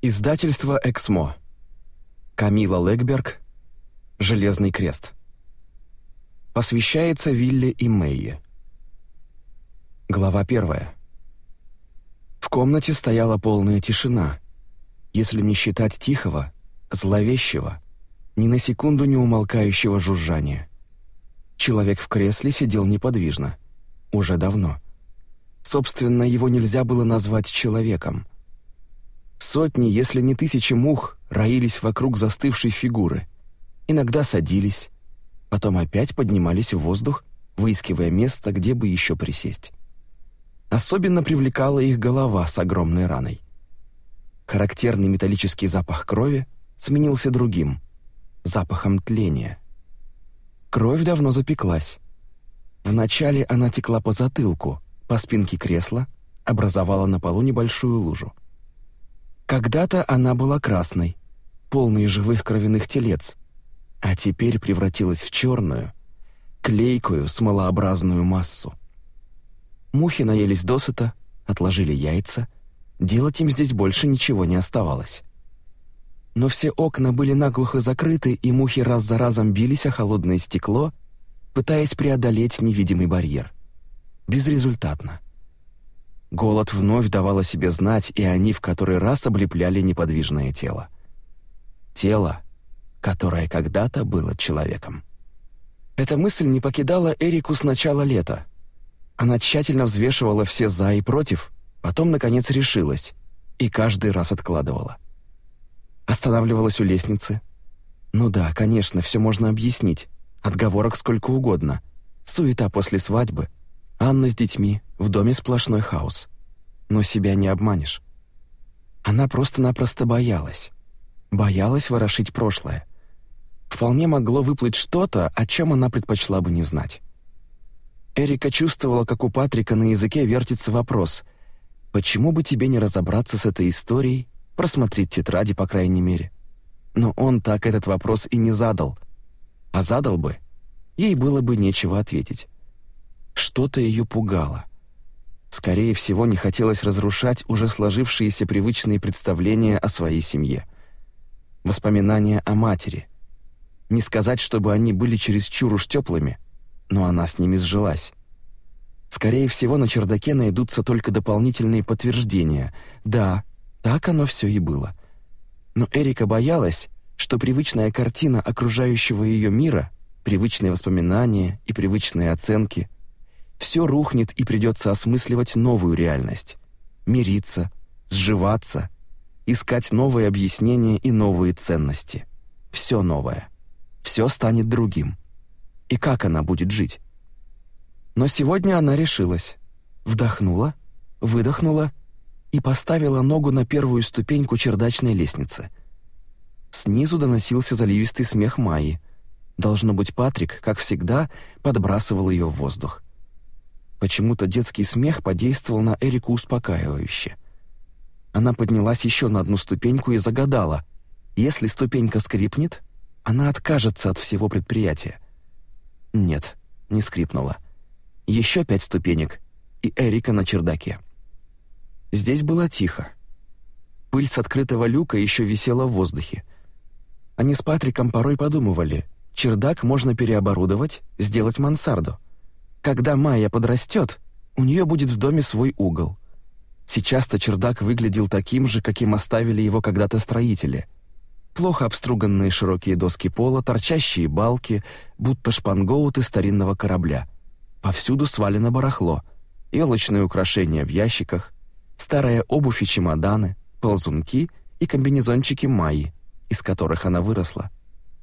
Издательство «Эксмо». Камила Легберг. «Железный крест». Посвящается Вилле и Мэйе. Глава первая. В комнате стояла полная тишина, если не считать тихого, зловещего, ни на секунду не умолкающего жужжания. Человек в кресле сидел неподвижно. Уже давно. Собственно, его нельзя было назвать человеком — Сотни, если не тысячи мух, роились вокруг застывшей фигуры. Иногда садились, потом опять поднимались в воздух, выискивая место, где бы еще присесть. Особенно привлекала их голова с огромной раной. Характерный металлический запах крови сменился другим — запахом тления. Кровь давно запеклась. Вначале она текла по затылку, по спинке кресла, образовала на полу небольшую лужу — когда-то она была красной, полной живых кровяных телец, а теперь превратилась в черную, клейкую, смолообразную массу. Мухи наелись досыта, отложили яйца, делать им здесь больше ничего не оставалось. Но все окна были наглухо закрыты, и мухи раз за разом бились о холодное стекло, пытаясь преодолеть невидимый барьер. Безрезультатно. Голод вновь давал о себе знать, и они в который раз облепляли неподвижное тело. Тело, которое когда-то было человеком. Эта мысль не покидала Эрику с начала лета. Она тщательно взвешивала все «за» и «против», потом, наконец, решилась и каждый раз откладывала. Останавливалась у лестницы. Ну да, конечно, все можно объяснить. Отговорок сколько угодно. Суета после свадьбы — Анна с детьми, в доме сплошной хаос. Но себя не обманешь. Она просто-напросто боялась. Боялась ворошить прошлое. Вполне могло выплыть что-то, о чем она предпочла бы не знать. Эрика чувствовала, как у Патрика на языке вертится вопрос «Почему бы тебе не разобраться с этой историей, просмотреть тетради, по крайней мере?» Но он так этот вопрос и не задал. А задал бы, ей было бы нечего ответить. Что-то ее пугало. Скорее всего, не хотелось разрушать уже сложившиеся привычные представления о своей семье. Воспоминания о матери. Не сказать, чтобы они были чересчур уж теплыми, но она с ними сжилась. Скорее всего, на чердаке найдутся только дополнительные подтверждения. Да, так оно все и было. Но Эрика боялась, что привычная картина окружающего ее мира, привычные воспоминания и привычные оценки – все рухнет и придется осмысливать новую реальность, мириться, сживаться, искать новые объяснения и новые ценности. Все новое. Все станет другим. И как она будет жить? Но сегодня она решилась. Вдохнула, выдохнула и поставила ногу на первую ступеньку чердачной лестницы. Снизу доносился заливистый смех Майи. Должно быть, Патрик, как всегда, подбрасывал ее в воздух. Почему-то детский смех подействовал на Эрику успокаивающе. Она поднялась еще на одну ступеньку и загадала. Если ступенька скрипнет, она откажется от всего предприятия. Нет, не скрипнула. Еще пять ступенек, и Эрика на чердаке. Здесь было тихо. Пыль с открытого люка еще висела в воздухе. Они с Патриком порой подумывали, чердак можно переоборудовать, сделать мансарду — когда Майя подрастет, у нее будет в доме свой угол. Сейчас-то чердак выглядел таким же, каким оставили его когда-то строители. Плохо обструганные широкие доски пола, торчащие балки, будто шпангоуты старинного корабля. Повсюду свалено барахло, елочные украшения в ящиках, старая обувь и чемоданы, ползунки и комбинезончики Майи, из которых она выросла,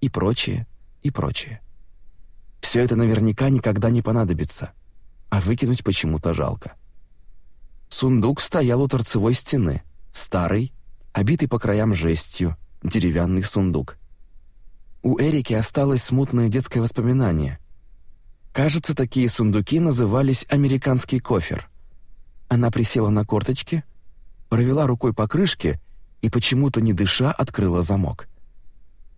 и прочее, и прочее. Все это наверняка никогда не понадобится, а выкинуть почему-то жалко. Сундук стоял у торцевой стены, старый, обитый по краям жестью, деревянный сундук. У Эрики осталось смутное детское воспоминание. Кажется, такие сундуки назывались «американский кофер». Она присела на корточки, провела рукой по крышке и, почему-то не дыша, открыла замок.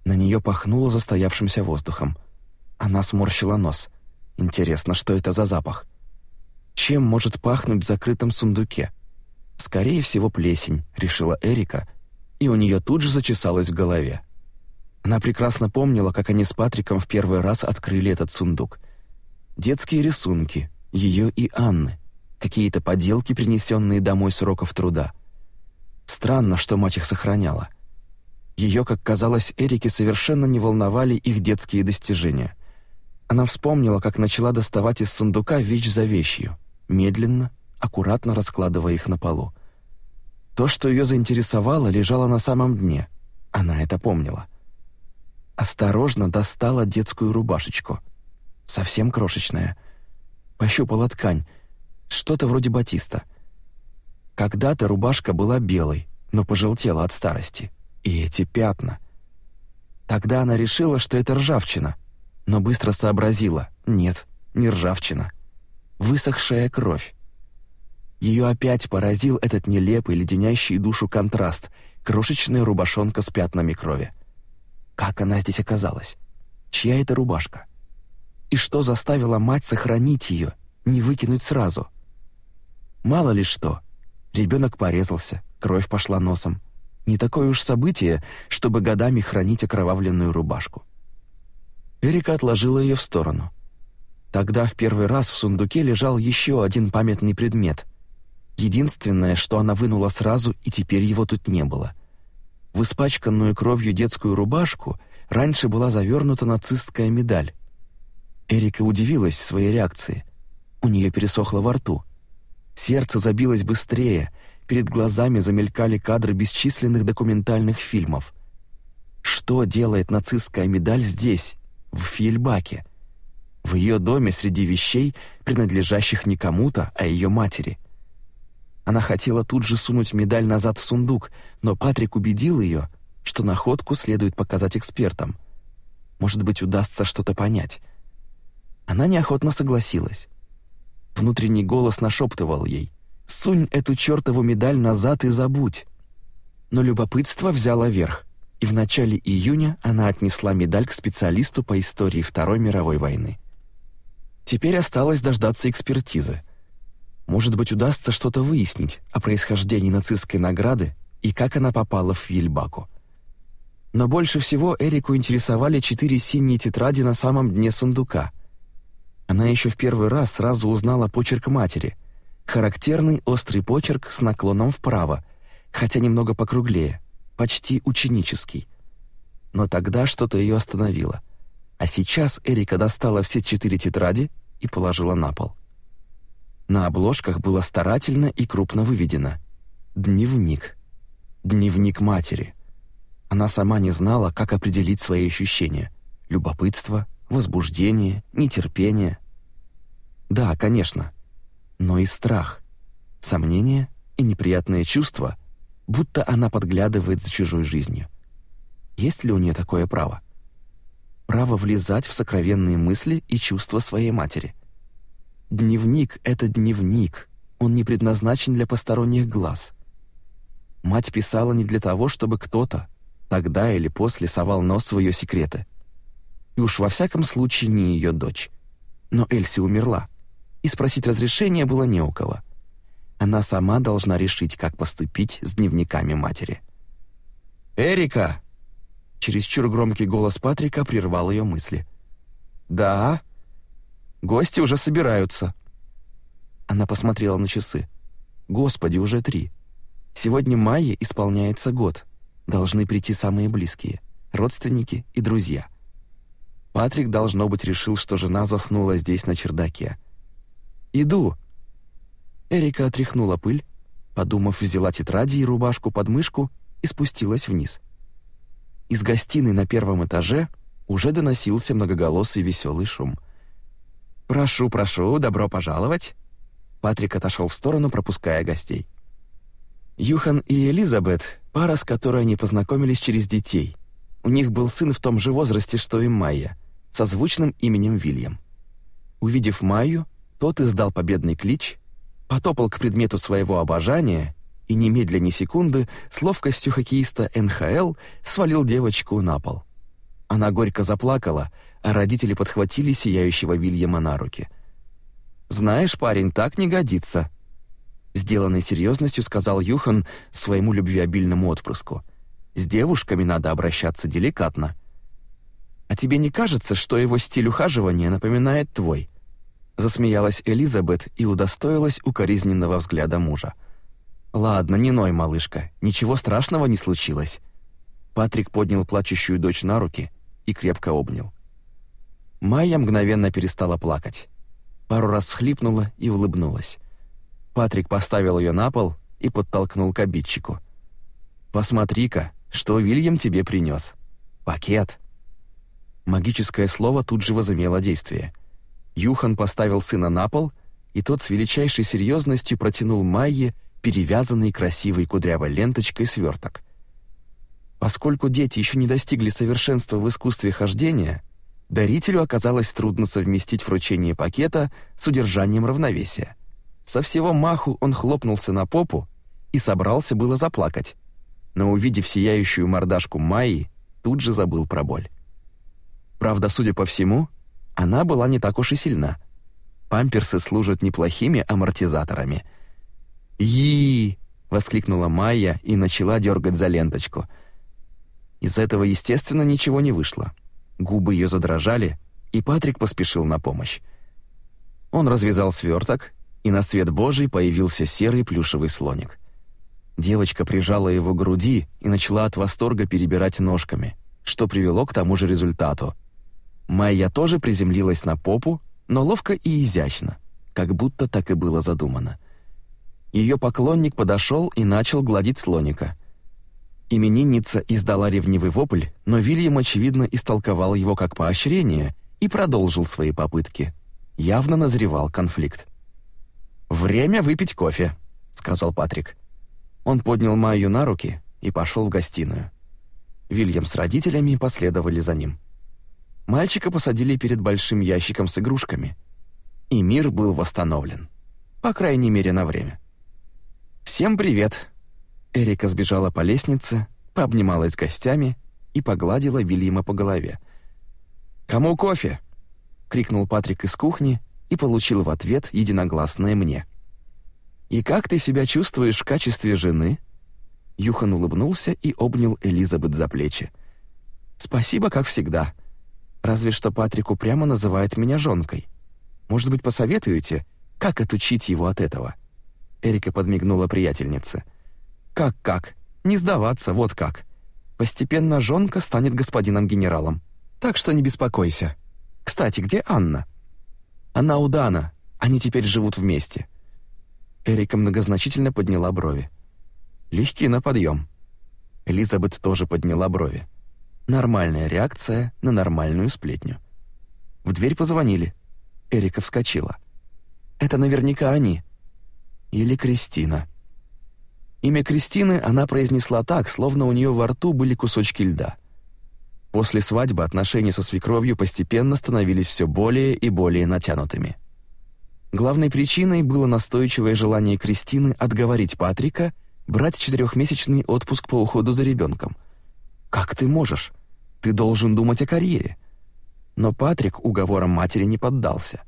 На нее пахнуло застоявшимся воздухом — она сморщила нос. Интересно, что это за запах? Чем может пахнуть в закрытом сундуке? Скорее всего, плесень, решила Эрика, и у нее тут же зачесалось в голове. Она прекрасно помнила, как они с Патриком в первый раз открыли этот сундук. Детские рисунки, ее и Анны, какие-то поделки, принесенные домой с уроков труда. Странно, что мать их сохраняла. Ее, как казалось, Эрике совершенно не волновали их детские достижения. Она вспомнила, как начала доставать из сундука вещь за вещью, медленно, аккуратно раскладывая их на полу. То, что ее заинтересовало, лежало на самом дне. Она это помнила. Осторожно достала детскую рубашечку. Совсем крошечная. Пощупала ткань. Что-то вроде батиста. Когда-то рубашка была белой, но пожелтела от старости. И эти пятна. Тогда она решила, что это ржавчина — но быстро сообразила. Нет, не ржавчина. Высохшая кровь. Ее опять поразил этот нелепый, леденящий душу контраст — крошечная рубашонка с пятнами крови. Как она здесь оказалась? Чья это рубашка? И что заставило мать сохранить ее, не выкинуть сразу? Мало ли что. Ребенок порезался, кровь пошла носом. Не такое уж событие, чтобы годами хранить окровавленную рубашку. Эрика отложила ее в сторону. Тогда в первый раз в сундуке лежал еще один памятный предмет. Единственное, что она вынула сразу, и теперь его тут не было. В испачканную кровью детскую рубашку раньше была завернута нацистская медаль. Эрика удивилась своей реакции. У нее пересохло во рту. Сердце забилось быстрее, перед глазами замелькали кадры бесчисленных документальных фильмов. Что делает нацистская медаль здесь? в Фьельбаке, в ее доме среди вещей, принадлежащих не кому-то, а ее матери. Она хотела тут же сунуть медаль назад в сундук, но Патрик убедил ее, что находку следует показать экспертам. Может быть, удастся что-то понять. Она неохотно согласилась. Внутренний голос нашептывал ей «Сунь эту чертову медаль назад и забудь». Но любопытство взяло верх и в начале июня она отнесла медаль к специалисту по истории Второй мировой войны. Теперь осталось дождаться экспертизы. Может быть, удастся что-то выяснить о происхождении нацистской награды и как она попала в Вильбаку. Но больше всего Эрику интересовали четыре синие тетради на самом дне сундука. Она еще в первый раз сразу узнала почерк матери. Характерный острый почерк с наклоном вправо, хотя немного покруглее – почти ученический. Но тогда что-то ее остановило. А сейчас Эрика достала все четыре тетради и положила на пол. На обложках было старательно и крупно выведено «Дневник». «Дневник матери». Она сама не знала, как определить свои ощущения. Любопытство, возбуждение, нетерпение. Да, конечно. Но и страх, сомнения и неприятные чувства — будто она подглядывает за чужой жизнью. Есть ли у нее такое право? Право влезать в сокровенные мысли и чувства своей матери. Дневник — это дневник, он не предназначен для посторонних глаз. Мать писала не для того, чтобы кто-то, тогда или после, совал нос в ее секреты. И уж во всяком случае не ее дочь. Но Эльси умерла, и спросить разрешения было не у кого. Она сама должна решить, как поступить с дневниками матери. «Эрика!» Чересчур громкий голос Патрика прервал ее мысли. «Да? Гости уже собираются». Она посмотрела на часы. «Господи, уже три. Сегодня Майе исполняется год. Должны прийти самые близкие, родственники и друзья». Патрик, должно быть, решил, что жена заснула здесь на чердаке. «Иду», Эрика отряхнула пыль, подумав, взяла тетради и рубашку под мышку и спустилась вниз. Из гостиной на первом этаже уже доносился многоголосый веселый шум. «Прошу, прошу, добро пожаловать!» Патрик отошел в сторону, пропуская гостей. Юхан и Элизабет — пара, с которой они познакомились через детей. У них был сын в том же возрасте, что и Майя, со звучным именем Вильям. Увидев Майю, тот издал победный клич потопал к предмету своего обожания и немедля ни секунды с ловкостью хоккеиста НХЛ свалил девочку на пол. Она горько заплакала, а родители подхватили сияющего Вильяма на руки. «Знаешь, парень, так не годится», — сделанной серьезностью сказал Юхан своему любвеобильному отпрыску. «С девушками надо обращаться деликатно». «А тебе не кажется, что его стиль ухаживания напоминает твой?» засмеялась Элизабет и удостоилась укоризненного взгляда мужа. Ладно, не ной, малышка, ничего страшного не случилось. Патрик поднял плачущую дочь на руки и крепко обнял. Майя мгновенно перестала плакать. Пару раз всхлипнула и улыбнулась. Патрик поставил ее на пол и подтолкнул к обидчику. Посмотри-ка, что Вильям тебе принес. Пакет. Магическое слово тут же возымело действие. Юхан поставил сына на пол, и тот с величайшей серьезностью протянул Майе перевязанный красивой кудрявой ленточкой сверток. Поскольку дети еще не достигли совершенства в искусстве хождения, дарителю оказалось трудно совместить вручение пакета с удержанием равновесия. Со всего маху он хлопнулся на попу и собрался было заплакать, но увидев сияющую мордашку Майи, тут же забыл про боль. Правда, судя по всему, она была не так уж и сильна. Памперсы служат неплохими амортизаторами. «И!» — воскликнула Майя и начала дергать за ленточку. Из этого, естественно, ничего не вышло. Губы ее задрожали, и Патрик поспешил на помощь. Он развязал сверток, и на свет Божий появился серый плюшевый слоник. Девочка прижала его к груди и начала от восторга перебирать ножками, что привело к тому же результату — Майя тоже приземлилась на попу, но ловко и изящно, как будто так и было задумано. Ее поклонник подошел и начал гладить слоника. Именинница издала ревнивый вопль, но Вильям, очевидно, истолковал его как поощрение и продолжил свои попытки. Явно назревал конфликт. «Время выпить кофе», — сказал Патрик. Он поднял Майю на руки и пошел в гостиную. Вильям с родителями последовали за ним. Мальчика посадили перед большим ящиком с игрушками, и мир был восстановлен. По крайней мере, на время. «Всем привет!» Эрика сбежала по лестнице, пообнималась с гостями и погладила Вильяма по голове. «Кому кофе?» — крикнул Патрик из кухни и получил в ответ единогласное «мне». «И как ты себя чувствуешь в качестве жены?» Юхан улыбнулся и обнял Элизабет за плечи. «Спасибо, как всегда», Разве что Патрик упрямо называет меня жонкой. Может быть, посоветуете, как отучить его от этого?» Эрика подмигнула приятельнице. «Как-как? Не сдаваться, вот как. Постепенно жонка станет господином генералом. Так что не беспокойся. Кстати, где Анна?» «Она у Дана. Они теперь живут вместе». Эрика многозначительно подняла брови. «Легкие на подъем». Элизабет тоже подняла брови. Нормальная реакция на нормальную сплетню. В дверь позвонили. Эрика вскочила. «Это наверняка они. Или Кристина». Имя Кристины она произнесла так, словно у нее во рту были кусочки льда. После свадьбы отношения со свекровью постепенно становились все более и более натянутыми. Главной причиной было настойчивое желание Кристины отговорить Патрика брать четырехмесячный отпуск по уходу за ребенком. «Как ты можешь? Ты должен думать о карьере. Но Патрик уговором матери не поддался.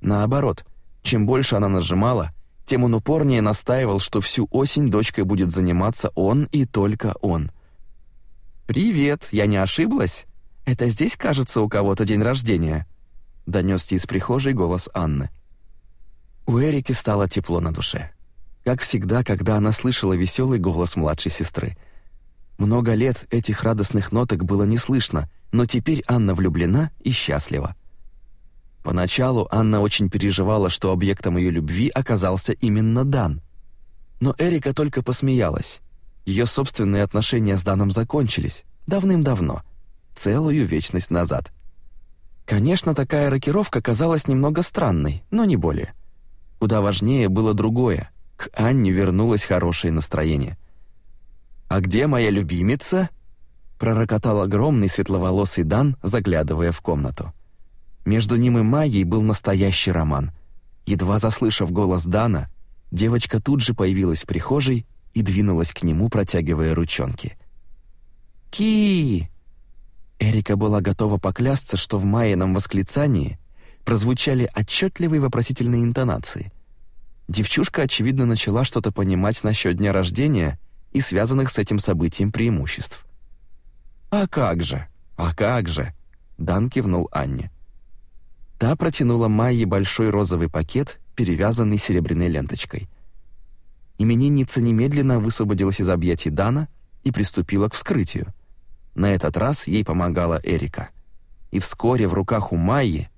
Наоборот, чем больше она нажимала, тем он упорнее настаивал, что всю осень дочкой будет заниматься он и только он. «Привет, я не ошиблась? Это здесь, кажется, у кого-то день рождения?» — донесся из прихожей голос Анны. У Эрики стало тепло на душе. Как всегда, когда она слышала веселый голос младшей сестры — много лет этих радостных ноток было не слышно, но теперь Анна влюблена и счастлива. Поначалу Анна очень переживала, что объектом ее любви оказался именно Дан. Но Эрика только посмеялась. Ее собственные отношения с Даном закончились давным-давно, целую вечность назад. Конечно, такая рокировка казалась немного странной, но не более. Куда важнее было другое. К Анне вернулось хорошее настроение. «А где моя любимица?» пророкотал огромный светловолосый Дан, заглядывая в комнату. Между ним и Майей был настоящий роман. Едва заслышав голос Дана, девочка тут же появилась в прихожей и двинулась к нему, протягивая ручонки. «Ки!» Эрика была готова поклясться, что в Майином восклицании прозвучали отчетливые вопросительные интонации. Девчушка, очевидно, начала что-то понимать насчет дня рождения и связанных с этим событием преимуществ. «А как же? А как же?» Дан кивнул Анне. Та протянула Майе большой розовый пакет, перевязанный серебряной ленточкой. Именинница немедленно высвободилась из объятий Дана и приступила к вскрытию. На этот раз ей помогала Эрика. И вскоре в руках у Майи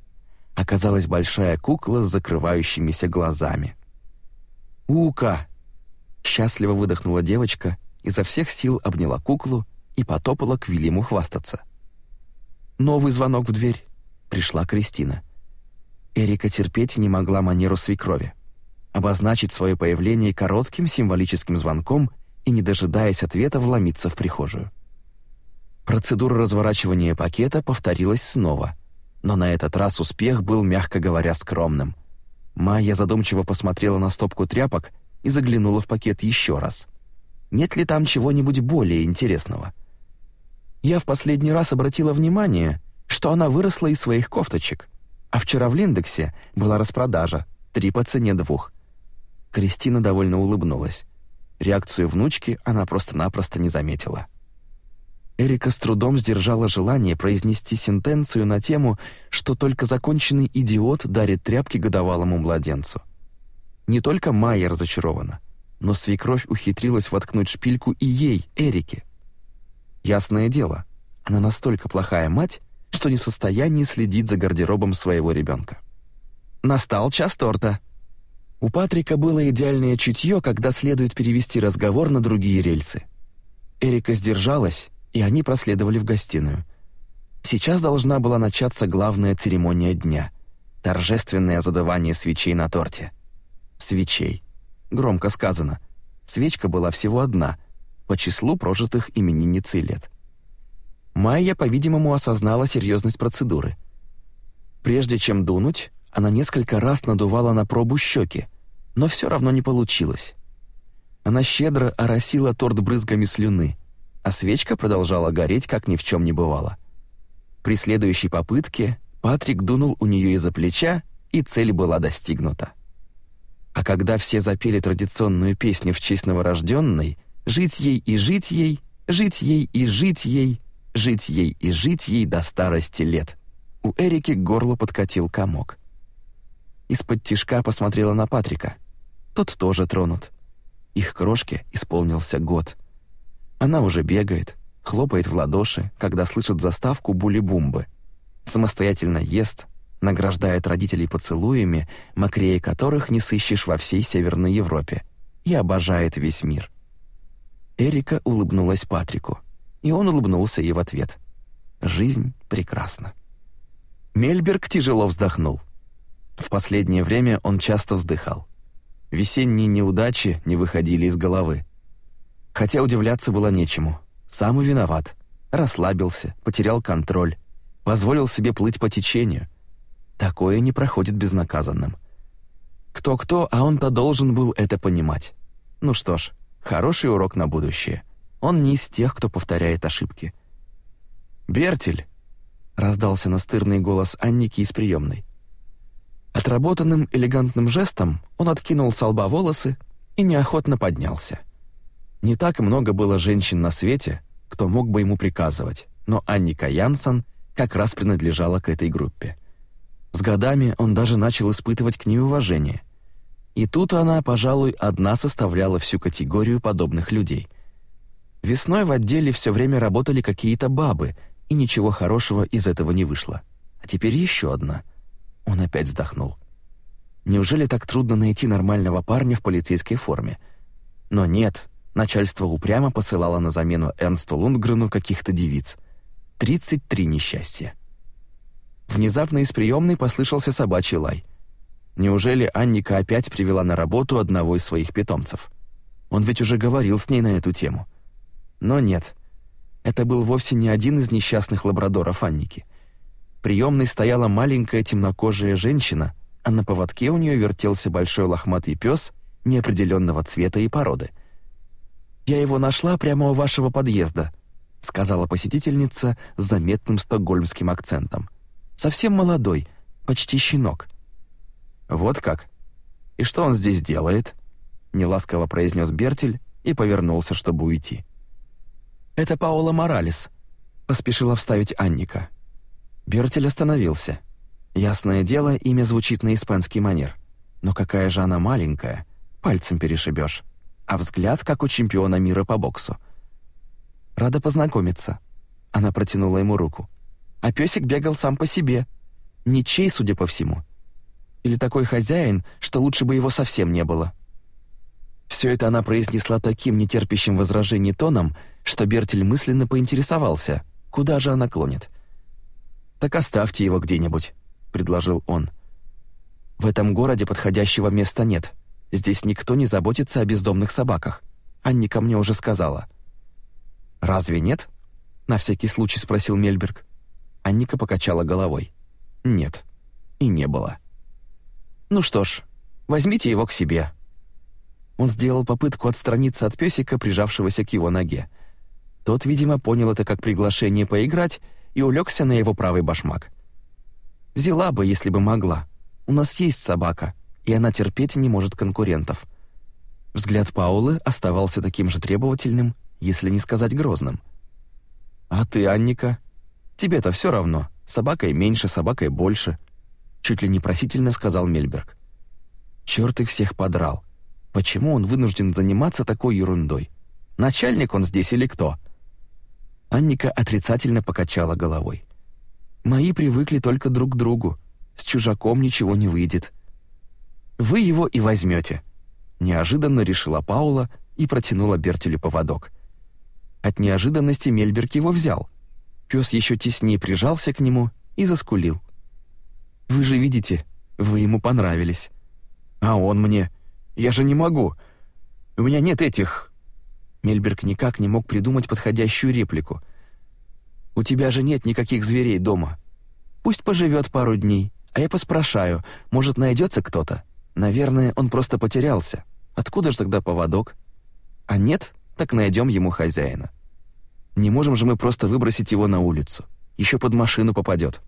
оказалась большая кукла с закрывающимися глазами. «Ука!» Счастливо выдохнула девочка, изо всех сил обняла куклу и потопала к Вильяму хвастаться. Новый звонок в дверь. Пришла Кристина. Эрика терпеть не могла манеру свекрови. Обозначить свое появление коротким символическим звонком и, не дожидаясь ответа, вломиться в прихожую. Процедура разворачивания пакета повторилась снова, но на этот раз успех был, мягко говоря, скромным. Майя задумчиво посмотрела на стопку тряпок — и заглянула в пакет еще раз. Нет ли там чего-нибудь более интересного? Я в последний раз обратила внимание, что она выросла из своих кофточек, а вчера в Линдексе была распродажа, три по цене двух. Кристина довольно улыбнулась. Реакцию внучки она просто-напросто не заметила. Эрика с трудом сдержала желание произнести сентенцию на тему, что только законченный идиот дарит тряпки годовалому младенцу. Не только Майя разочарована, но свекровь ухитрилась воткнуть шпильку и ей, Эрике. Ясное дело, она настолько плохая мать, что не в состоянии следить за гардеробом своего ребенка. Настал час торта. У Патрика было идеальное чутье, когда следует перевести разговор на другие рельсы. Эрика сдержалась, и они проследовали в гостиную. Сейчас должна была начаться главная церемония дня — торжественное задувание свечей на торте свечей. Громко сказано. Свечка была всего одна, по числу прожитых именинницы лет. Майя, по-видимому, осознала серьезность процедуры. Прежде чем дунуть, она несколько раз надувала на пробу щеки, но все равно не получилось. Она щедро оросила торт брызгами слюны, а свечка продолжала гореть, как ни в чем не бывало. При следующей попытке Патрик дунул у нее из-за плеча, и цель была достигнута. А когда все запели традиционную песню в честь новорожденной, жить ей и жить ей, жить ей и жить ей, жить ей и жить ей до старости лет. У Эрики горло подкатил комок. Из-под тишка посмотрела на Патрика. Тот тоже тронут. Их крошке исполнился год. Она уже бегает, хлопает в ладоши, когда слышит заставку були-бумбы. Самостоятельно ест, награждает родителей поцелуями, мокрее которых не сыщешь во всей Северной Европе, и обожает весь мир. Эрика улыбнулась Патрику, и он улыбнулся ей в ответ. Жизнь прекрасна. Мельберг тяжело вздохнул. В последнее время он часто вздыхал. Весенние неудачи не выходили из головы. Хотя удивляться было нечему. Сам и виноват. Расслабился, потерял контроль, позволил себе плыть по течению — Такое не проходит безнаказанным. Кто-кто, а он-то должен был это понимать. Ну что ж, хороший урок на будущее. Он не из тех, кто повторяет ошибки. «Бертель!» — раздался настырный голос Анники из приемной. Отработанным элегантным жестом он откинул с лба волосы и неохотно поднялся. Не так много было женщин на свете, кто мог бы ему приказывать, но Анника Янсен как раз принадлежала к этой группе — с годами он даже начал испытывать к ней уважение. И тут она, пожалуй, одна составляла всю категорию подобных людей. Весной в отделе все время работали какие-то бабы, и ничего хорошего из этого не вышло. А теперь еще одна. Он опять вздохнул. Неужели так трудно найти нормального парня в полицейской форме? Но нет, начальство упрямо посылало на замену Эрнсту Лундгрену каких-то девиц. 33 несчастья. Внезапно из приемной послышался собачий лай. Неужели Анника опять привела на работу одного из своих питомцев? Он ведь уже говорил с ней на эту тему. Но нет. Это был вовсе не один из несчастных лабрадоров Анники. В приемной стояла маленькая темнокожая женщина, а на поводке у нее вертелся большой лохматый пес неопределенного цвета и породы. «Я его нашла прямо у вашего подъезда», — сказала посетительница с заметным стокгольмским акцентом. Совсем молодой, почти щенок. Вот как? И что он здесь делает? неласково произнес Бертель и повернулся, чтобы уйти. Это Паола Моралес, поспешила вставить Анника. Бертель остановился. Ясное дело, имя звучит на испанский манер. Но какая же она маленькая, пальцем перешибешь. А взгляд, как у чемпиона мира по боксу. «Рада познакомиться». Она протянула ему руку а песик бегал сам по себе. Ничей, судя по всему. Или такой хозяин, что лучше бы его совсем не было. Все это она произнесла таким нетерпящим возражений тоном, что Бертель мысленно поинтересовался, куда же она клонит. «Так оставьте его где-нибудь», — предложил он. «В этом городе подходящего места нет. Здесь никто не заботится о бездомных собаках. Анника мне уже сказала». «Разве нет?» — на всякий случай спросил Мельберг. Анника покачала головой. Нет. И не было. Ну что ж, возьмите его к себе. Он сделал попытку отстраниться от пёсика, прижавшегося к его ноге. Тот, видимо, понял это как приглашение поиграть и улегся на его правый башмак. Взяла бы, если бы могла. У нас есть собака, и она терпеть не может конкурентов. Взгляд Паулы оставался таким же требовательным, если не сказать грозным. А ты, Анника, Тебе-то все равно, собакой меньше, собакой больше», — чуть ли непросительно сказал Мельберг. Черт их всех подрал. Почему он вынужден заниматься такой ерундой? Начальник он здесь или кто? Анника отрицательно покачала головой. Мои привыкли только друг к другу. С чужаком ничего не выйдет. Вы его и возьмете. Неожиданно решила Паула и протянула Бертелю поводок. От неожиданности Мельберг его взял, Пёс ещё теснее прижался к нему и заскулил. «Вы же видите, вы ему понравились. А он мне. Я же не могу. У меня нет этих...» Мельберг никак не мог придумать подходящую реплику. «У тебя же нет никаких зверей дома. Пусть поживёт пару дней, а я поспрашаю, может, найдётся кто-то? Наверное, он просто потерялся. Откуда же тогда поводок? А нет, так найдём ему хозяина». Не можем же мы просто выбросить его на улицу. Еще под машину попадет.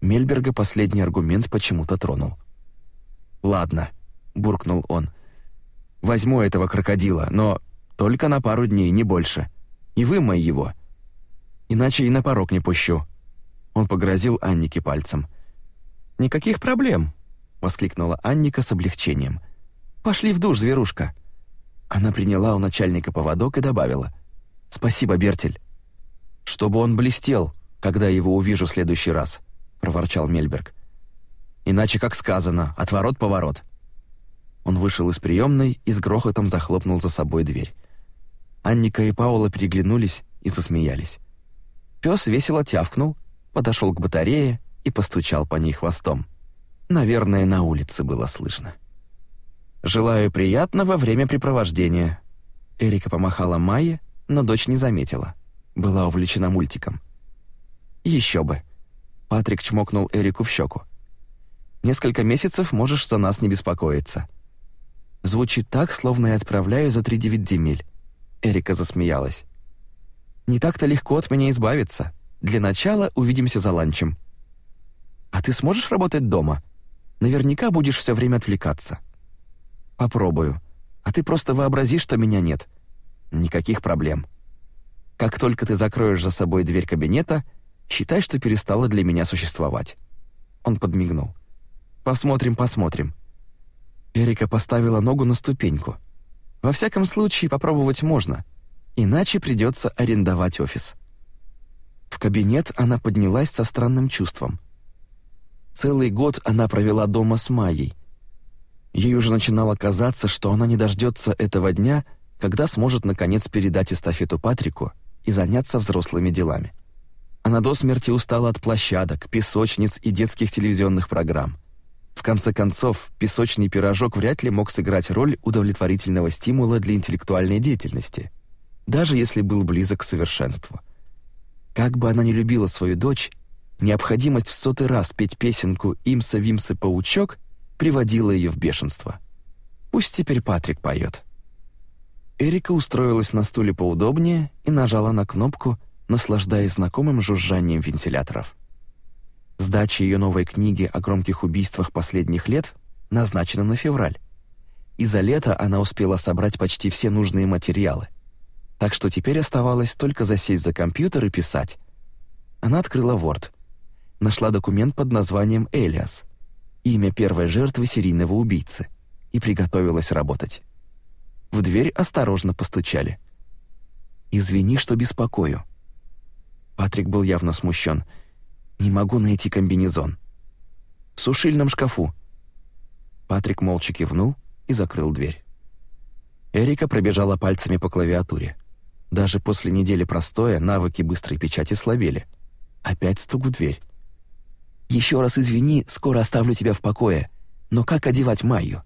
Мельберга последний аргумент почему-то тронул. «Ладно», — буркнул он. «Возьму этого крокодила, но только на пару дней, не больше. И вымой его. Иначе и на порог не пущу». Он погрозил Аннике пальцем. «Никаких проблем», — воскликнула Анника с облегчением. «Пошли в душ, зверушка». Она приняла у начальника поводок и добавила. «Спасибо, Бертель». «Чтобы он блестел, когда его увижу в следующий раз», — проворчал Мельберг. «Иначе, как сказано, отворот-поворот». Он вышел из приемной и с грохотом захлопнул за собой дверь. Анника и Паула переглянулись и засмеялись. Пес весело тявкнул, подошел к батарее и постучал по ней хвостом. Наверное, на улице было слышно. «Желаю приятного времяпрепровождения», — Эрика помахала Майе, но дочь не заметила. Была увлечена мультиком. Еще бы. Патрик чмокнул Эрику в щеку. Несколько месяцев можешь за нас не беспокоиться. Звучит так, словно я отправляю за три девять земель. Эрика засмеялась. Не так-то легко от меня избавиться. Для начала увидимся за ланчем. А ты сможешь работать дома? Наверняка будешь все время отвлекаться. Попробую. А ты просто вообрази, что меня нет никаких проблем. Как только ты закроешь за собой дверь кабинета, считай, что перестала для меня существовать. Он подмигнул. Посмотрим, посмотрим. Эрика поставила ногу на ступеньку. Во всяком случае, попробовать можно, иначе придется арендовать офис. В кабинет она поднялась со странным чувством. Целый год она провела дома с Майей. Ей уже начинало казаться, что она не дождется этого дня, когда сможет наконец передать эстафету Патрику и заняться взрослыми делами. Она до смерти устала от площадок, песочниц и детских телевизионных программ. В конце концов, песочный пирожок вряд ли мог сыграть роль удовлетворительного стимула для интеллектуальной деятельности, даже если был близок к совершенству. Как бы она ни любила свою дочь, необходимость в сотый раз петь песенку «Имса-вимса-паучок» приводила ее в бешенство. Пусть теперь Патрик поет. Эрика устроилась на стуле поудобнее и нажала на кнопку, наслаждаясь знакомым жужжанием вентиляторов. Сдача ее новой книги о громких убийствах последних лет назначена на февраль. И за лето она успела собрать почти все нужные материалы. Так что теперь оставалось только засесть за компьютер и писать. Она открыла Word. Нашла документ под названием «Элиас» — имя первой жертвы серийного убийцы, и приготовилась работать. В дверь осторожно постучали. «Извини, что беспокою». Патрик был явно смущен. «Не могу найти комбинезон». «В сушильном шкафу». Патрик молча кивнул и закрыл дверь. Эрика пробежала пальцами по клавиатуре. Даже после недели простоя навыки быстрой печати слабели. Опять стук в дверь. Еще раз извини, скоро оставлю тебя в покое. Но как одевать Майю?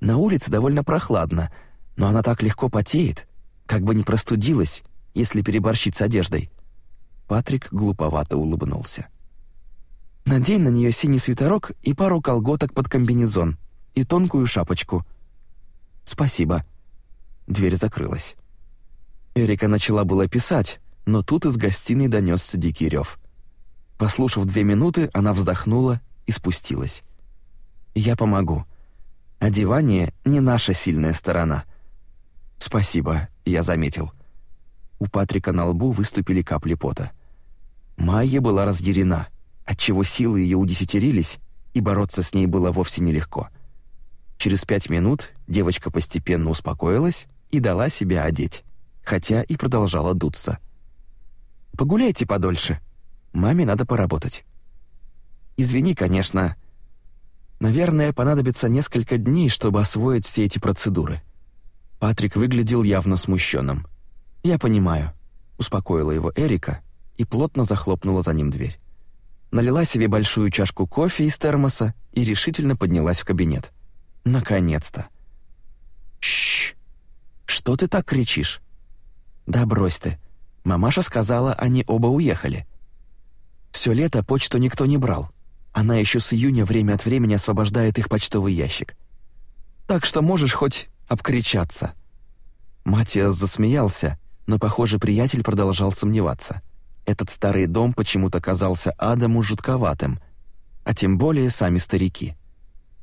На улице довольно прохладно, но она так легко потеет, как бы не простудилась, если переборщить с одеждой. Патрик глуповато улыбнулся. Надень на нее синий свитерок и пару колготок под комбинезон и тонкую шапочку. Спасибо. Дверь закрылась. Эрика начала было писать, но тут из гостиной донесся дикий рев. Послушав две минуты, она вздохнула и спустилась. Я помогу. Одевание не наша сильная сторона. «Спасибо, я заметил». У Патрика на лбу выступили капли пота. Майя была разъярена, отчего силы ее удесятерились, и бороться с ней было вовсе нелегко. Через пять минут девочка постепенно успокоилась и дала себя одеть, хотя и продолжала дуться. «Погуляйте подольше. Маме надо поработать». «Извини, конечно. Наверное, понадобится несколько дней, чтобы освоить все эти процедуры. Патрик выглядел явно смущенным. «Я понимаю», — успокоила его Эрика и плотно захлопнула за ним дверь. Налила себе большую чашку кофе из термоса и решительно поднялась в кабинет. «Наконец-то!» «Шш! Что ты так кричишь?» «Да брось ты. Мамаша сказала, они оба уехали». Все лето почту никто не брал. Она еще с июня время от времени освобождает их почтовый ящик. Так что можешь хоть обкричаться. Матиас засмеялся, но, похоже, приятель продолжал сомневаться. Этот старый дом почему-то казался Адаму жутковатым, а тем более сами старики.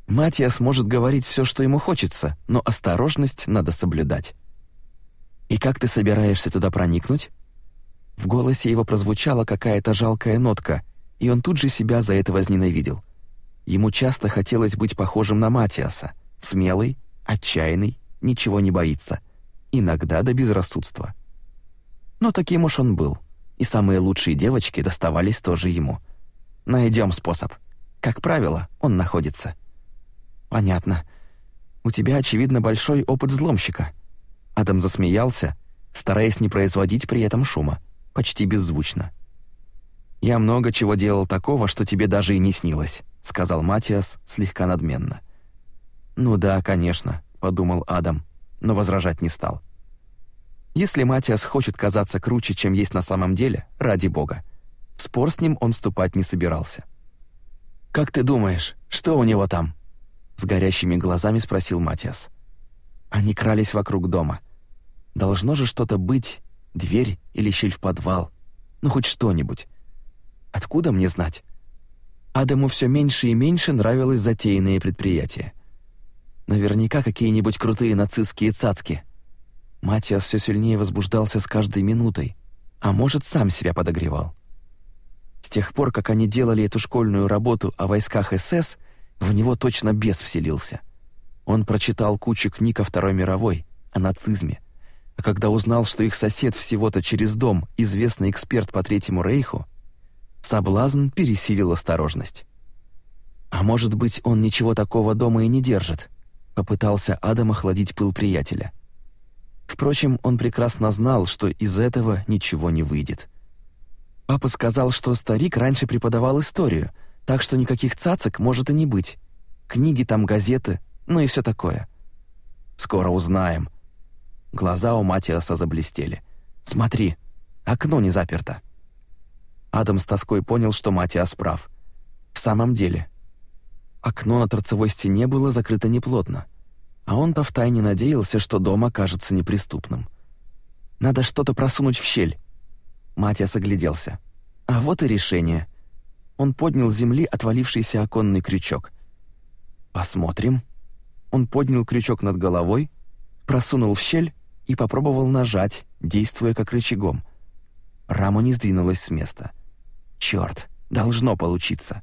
Матиас может говорить все, что ему хочется, но осторожность надо соблюдать. «И как ты собираешься туда проникнуть?» В голосе его прозвучала какая-то жалкая нотка, и он тут же себя за это возненавидел. Ему часто хотелось быть похожим на Матиаса, смелый Отчаянный, ничего не боится. Иногда до безрассудства. Но таким уж он был. И самые лучшие девочки доставались тоже ему. Найдем способ. Как правило, он находится. Понятно. У тебя, очевидно, большой опыт взломщика. Адам засмеялся, стараясь не производить при этом шума, почти беззвучно. «Я много чего делал такого, что тебе даже и не снилось», — сказал Матиас слегка надменно. — «Ну да, конечно», — подумал Адам, но возражать не стал. «Если Матиас хочет казаться круче, чем есть на самом деле, ради бога». В спор с ним он вступать не собирался. «Как ты думаешь, что у него там?» С горящими глазами спросил Матиас. Они крались вокруг дома. Должно же что-то быть, дверь или щель в подвал. Ну, хоть что-нибудь. Откуда мне знать? Адаму все меньше и меньше нравилось затеянное предприятие — Наверняка какие-нибудь крутые нацистские цацки. Матиас все сильнее возбуждался с каждой минутой, а может, сам себя подогревал. С тех пор, как они делали эту школьную работу о войсках СС, в него точно бес вселился. Он прочитал кучу книг о Второй мировой, о нацизме, а когда узнал, что их сосед всего-то через дом, известный эксперт по Третьему Рейху, соблазн пересилил осторожность. А может быть, он ничего такого дома и не держит, Попытался Адам охладить пыл приятеля. Впрочем, он прекрасно знал, что из этого ничего не выйдет. Папа сказал, что старик раньше преподавал историю, так что никаких цацок может и не быть. Книги там, газеты, ну и все такое. Скоро узнаем. Глаза у Матиаса заблестели. Смотри, окно не заперто. Адам с тоской понял, что Матиас прав. В самом деле, Окно на торцевой стене было закрыто неплотно, а он-то втайне надеялся, что дом окажется неприступным. «Надо что-то просунуть в щель». Матиас огляделся. «А вот и решение». Он поднял с земли отвалившийся оконный крючок. «Посмотрим». Он поднял крючок над головой, просунул в щель и попробовал нажать, действуя как рычагом. Рама не сдвинулась с места. «Чёрт, должно получиться».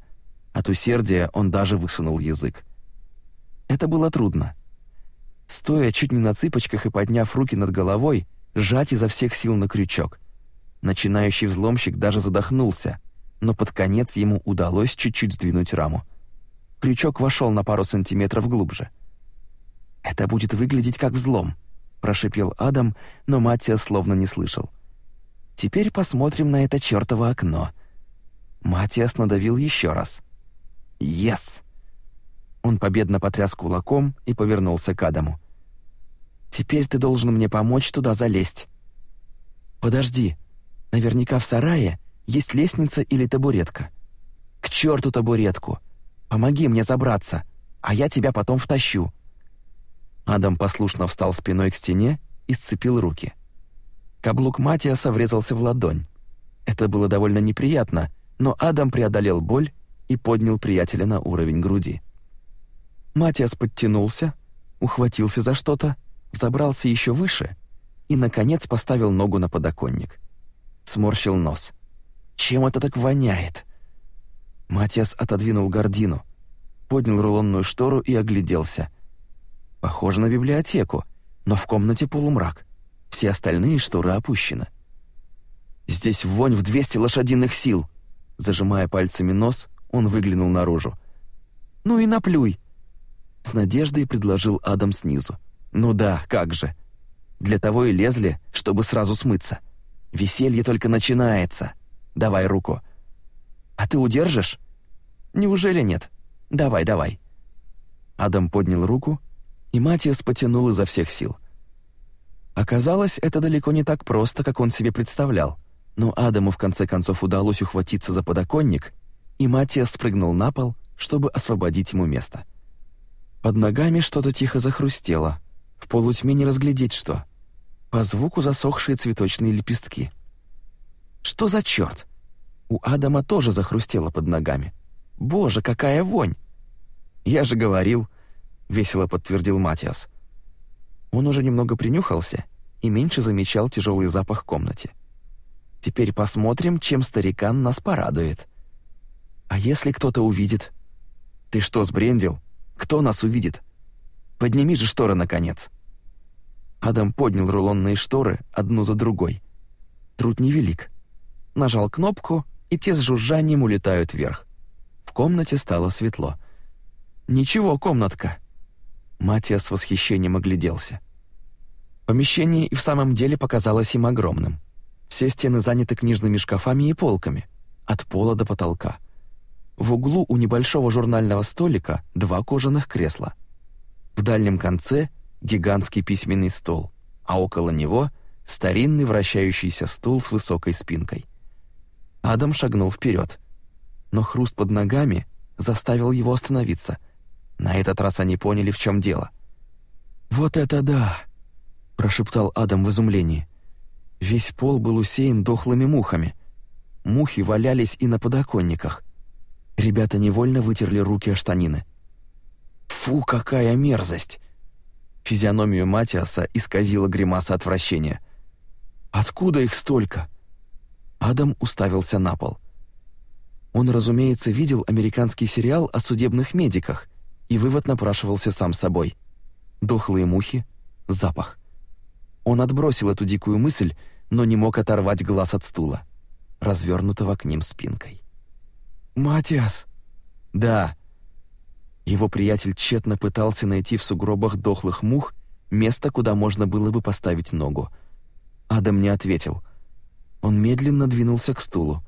От усердия он даже высунул язык. Это было трудно. Стоя чуть не на цыпочках и подняв руки над головой, сжать изо всех сил на крючок. Начинающий взломщик даже задохнулся, но под конец ему удалось чуть-чуть сдвинуть раму. Крючок вошел на пару сантиметров глубже. «Это будет выглядеть как взлом», — прошипел Адам, но Матия словно не слышал. «Теперь посмотрим на это чёртово окно». Матиас надавил еще раз — «Ес!» Он победно потряс кулаком и повернулся к Адаму. «Теперь ты должен мне помочь туда залезть». «Подожди, наверняка в сарае есть лестница или табуретка». «К черту табуретку! Помоги мне забраться, а я тебя потом втащу». Адам послушно встал спиной к стене и сцепил руки. Каблук Матиаса врезался в ладонь. Это было довольно неприятно, но Адам преодолел боль и поднял приятеля на уровень груди. Матиас подтянулся, ухватился за что-то, взобрался еще выше и, наконец, поставил ногу на подоконник. Сморщил нос. «Чем это так воняет?» Матиас отодвинул гордину, поднял рулонную штору и огляделся. «Похоже на библиотеку, но в комнате полумрак. Все остальные шторы опущены». «Здесь вонь в 200 лошадиных сил!» Зажимая пальцами нос, он выглянул наружу. «Ну и наплюй!» С надеждой предложил Адам снизу. «Ну да, как же!» «Для того и лезли, чтобы сразу смыться. Веселье только начинается. Давай руку». «А ты удержишь?» «Неужели нет? Давай, давай». Адам поднял руку, и Матиас потянул изо всех сил. Оказалось, это далеко не так просто, как он себе представлял, но Адаму в конце концов удалось ухватиться за подоконник и Матиас спрыгнул на пол, чтобы освободить ему место. Под ногами что-то тихо захрустело, в полутьме не разглядеть что. По звуку засохшие цветочные лепестки. «Что за черт? У Адама тоже захрустело под ногами. «Боже, какая вонь!» «Я же говорил», — весело подтвердил Матиас. Он уже немного принюхался и меньше замечал тяжелый запах в комнате. «Теперь посмотрим, чем старикан нас порадует». А если кто-то увидит? Ты что, сбрендил? Кто нас увидит? Подними же шторы наконец. Адам поднял рулонные шторы одну за другой. Труд невелик. Нажал кнопку, и те с жужжанием улетают вверх. В комнате стало светло. «Ничего, комнатка!» Матья с восхищением огляделся. Помещение и в самом деле показалось им огромным. Все стены заняты книжными шкафами и полками, от пола до потолка — в углу у небольшого журнального столика два кожаных кресла. В дальнем конце гигантский письменный стол, а около него старинный вращающийся стул с высокой спинкой. Адам шагнул вперед, но хруст под ногами заставил его остановиться. На этот раз они поняли, в чем дело. «Вот это да!» – прошептал Адам в изумлении. Весь пол был усеян дохлыми мухами. Мухи валялись и на подоконниках – Ребята невольно вытерли руки о штанины. «Фу, какая мерзость!» Физиономию Матиаса исказила гримаса отвращения. «Откуда их столько?» Адам уставился на пол. Он, разумеется, видел американский сериал о судебных медиках, и вывод напрашивался сам собой. Дохлые мухи, запах. Он отбросил эту дикую мысль, но не мог оторвать глаз от стула, развернутого к ним спинкой. «Матиас!» «Да». Его приятель тщетно пытался найти в сугробах дохлых мух место, куда можно было бы поставить ногу. Адам не ответил. Он медленно двинулся к стулу.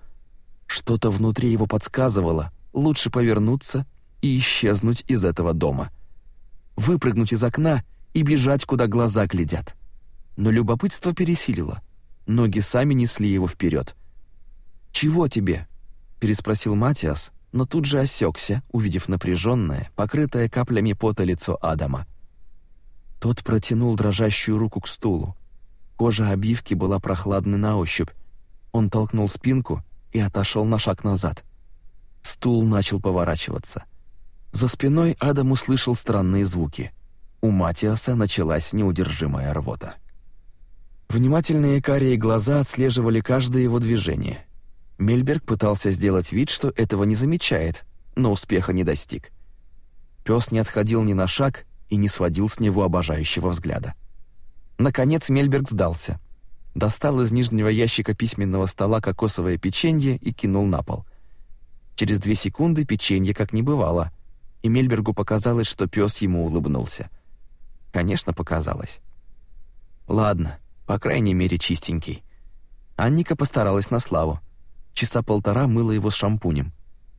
Что-то внутри его подсказывало, лучше повернуться и исчезнуть из этого дома. Выпрыгнуть из окна и бежать, куда глаза глядят. Но любопытство пересилило. Ноги сами несли его вперед. «Чего тебе?» переспросил Матиас, но тут же осекся, увидев напряженное, покрытое каплями пота лицо Адама. Тот протянул дрожащую руку к стулу. Кожа обивки была прохладной на ощупь. Он толкнул спинку и отошел на шаг назад. Стул начал поворачиваться. За спиной Адам услышал странные звуки. У Матиаса началась неудержимая рвота. Внимательные карие глаза отслеживали каждое его движение — Мельберг пытался сделать вид, что этого не замечает, но успеха не достиг. Пёс не отходил ни на шаг и не сводил с него обожающего взгляда. Наконец Мельберг сдался. Достал из нижнего ящика письменного стола кокосовое печенье и кинул на пол. Через две секунды печенье как не бывало, и Мельбергу показалось, что пёс ему улыбнулся. Конечно, показалось. Ладно, по крайней мере, чистенький. Анника постаралась на славу часа полтора мыла его с шампунем.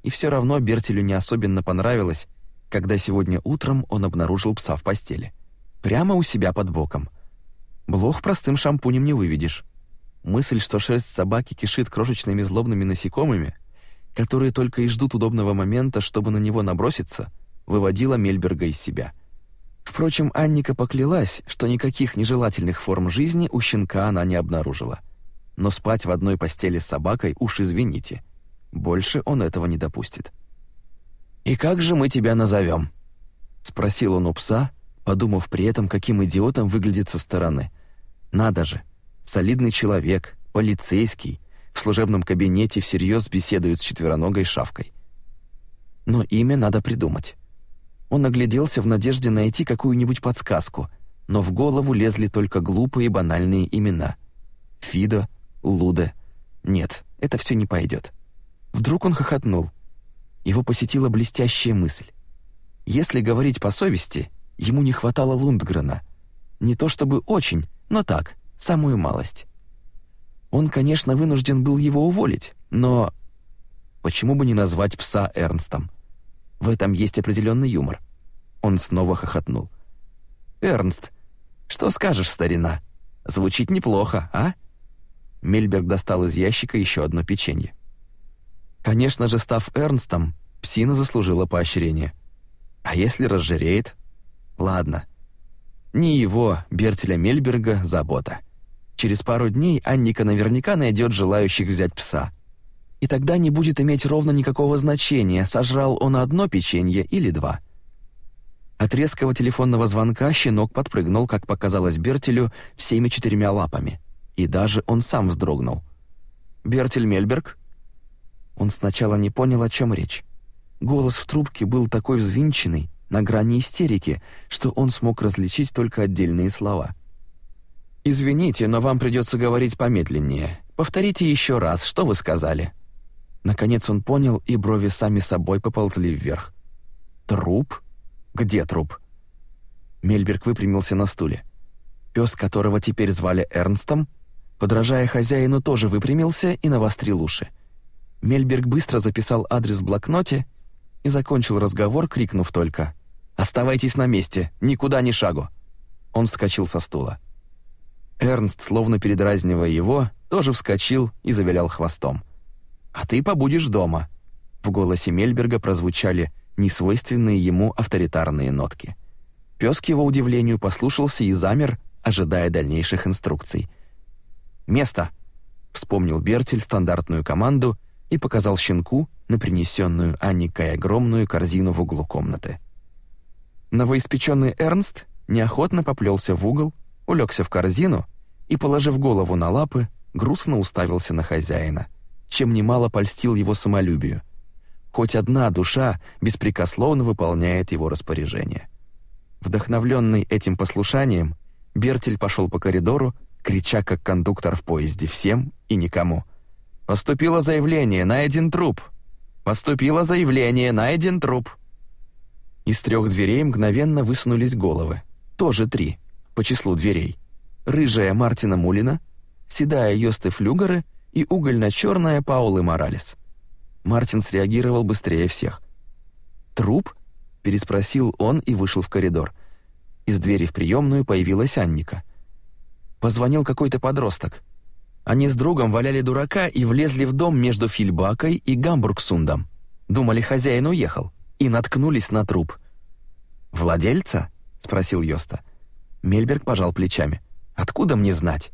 И все равно Бертелю не особенно понравилось, когда сегодня утром он обнаружил пса в постели. Прямо у себя под боком. Блох простым шампунем не выведешь. Мысль, что шерсть собаки кишит крошечными злобными насекомыми, которые только и ждут удобного момента, чтобы на него наброситься, выводила Мельберга из себя. Впрочем, Анника поклялась, что никаких нежелательных форм жизни у щенка она не обнаружила — но спать в одной постели с собакой уж извините. Больше он этого не допустит. «И как же мы тебя назовем?» — спросил он у пса, подумав при этом, каким идиотом выглядит со стороны. «Надо же! Солидный человек, полицейский, в служебном кабинете всерьез беседует с четвероногой шавкой. Но имя надо придумать». Он огляделся в надежде найти какую-нибудь подсказку, но в голову лезли только глупые банальные имена. Фидо, Луда. Нет, это все не пойдет. Вдруг он хохотнул. Его посетила блестящая мысль. Если говорить по совести, ему не хватало Лундгрена. Не то чтобы очень, но так, самую малость. Он, конечно, вынужден был его уволить, но почему бы не назвать пса Эрнстом? В этом есть определенный юмор. Он снова хохотнул. Эрнст, что скажешь, старина? Звучит неплохо, а? Мельберг достал из ящика еще одно печенье. Конечно же, став Эрнстом, псина заслужила поощрение. А если разжиреет? Ладно. Не его, Бертеля Мельберга, забота. Через пару дней Анника наверняка найдет желающих взять пса. И тогда не будет иметь ровно никакого значения, сожрал он одно печенье или два. От резкого телефонного звонка щенок подпрыгнул, как показалось Бертелю, всеми четырьмя лапами — и даже он сам вздрогнул. «Бертель Мельберг?» Он сначала не понял, о чем речь. Голос в трубке был такой взвинченный, на грани истерики, что он смог различить только отдельные слова. «Извините, но вам придется говорить помедленнее. Повторите еще раз, что вы сказали?» Наконец он понял, и брови сами собой поползли вверх. «Труп? Где труп?» Мельберг выпрямился на стуле. Пес, которого теперь звали Эрнстом, Подражая хозяину, тоже выпрямился и навострил уши. Мельберг быстро записал адрес в блокноте и закончил разговор, крикнув только «Оставайтесь на месте, никуда ни шагу!» Он вскочил со стула. Эрнст, словно передразнивая его, тоже вскочил и завилял хвостом. «А ты побудешь дома!» В голосе Мельберга прозвучали несвойственные ему авторитарные нотки. Пёс, к его удивлению, послушался и замер, ожидая дальнейших инструкций – Место!» Вспомнил Бертель стандартную команду и показал щенку на принесенную Анникой огромную корзину в углу комнаты. Новоиспеченный Эрнст неохотно поплелся в угол, улегся в корзину и, положив голову на лапы, грустно уставился на хозяина, чем немало польстил его самолюбию. Хоть одна душа беспрекословно выполняет его распоряжение. Вдохновленный этим послушанием, Бертель пошел по коридору, крича как кондуктор в поезде всем и никому. «Поступило заявление, на один труп! Поступило заявление, на один труп!» Из трех дверей мгновенно высунулись головы. Тоже три, по числу дверей. Рыжая Мартина Мулина, седая Йосты Флюгеры и угольно-черная Паулы Моралес. Мартин среагировал быстрее всех. «Труп?» — переспросил он и вышел в коридор. Из двери в приемную появилась Анника — позвонил какой-то подросток. Они с другом валяли дурака и влезли в дом между Фильбакой и Гамбургсундом. Думали, хозяин уехал, и наткнулись на труп. «Владельца?» — спросил Йоста. Мельберг пожал плечами. «Откуда мне знать?»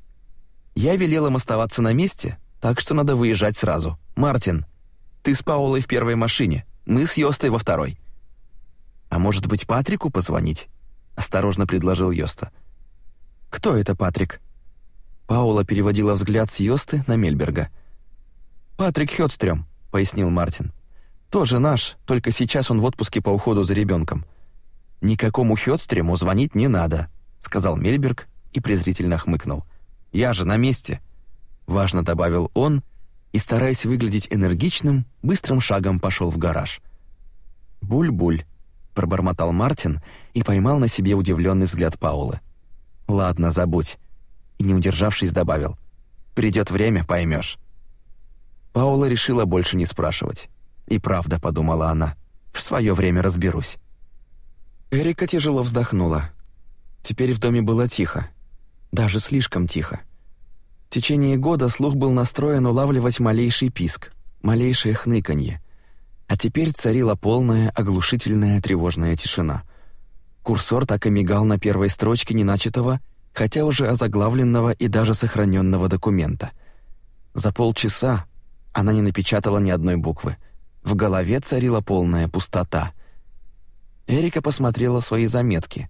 «Я велел им оставаться на месте, так что надо выезжать сразу. Мартин, ты с Паолой в первой машине, мы с Йостой во второй». «А может быть, Патрику позвонить?» — осторожно предложил Йоста. «Йоста». «Кто это Патрик?» Паула переводила взгляд с Йосты на Мельберга. «Патрик Хёдстрём», — пояснил Мартин. «Тоже наш, только сейчас он в отпуске по уходу за ребенком. «Никакому Хёдстрему звонить не надо», — сказал Мельберг и презрительно хмыкнул. «Я же на месте», — важно добавил он, и, стараясь выглядеть энергичным, быстрым шагом пошел в гараж. «Буль-буль», — пробормотал Мартин и поймал на себе удивленный взгляд Паулы. Ладно, забудь. И не удержавшись, добавил: "Придет время, поймешь". Паула решила больше не спрашивать. И правда, подумала она, в свое время разберусь. Эрика тяжело вздохнула. Теперь в доме было тихо. Даже слишком тихо. В течение года слух был настроен улавливать малейший писк, малейшее хныканье. А теперь царила полная, оглушительная, тревожная тишина. Курсор так и мигал на первой строчке неначатого, хотя уже озаглавленного и даже сохраненного документа. За полчаса она не напечатала ни одной буквы. В голове царила полная пустота. Эрика посмотрела свои заметки.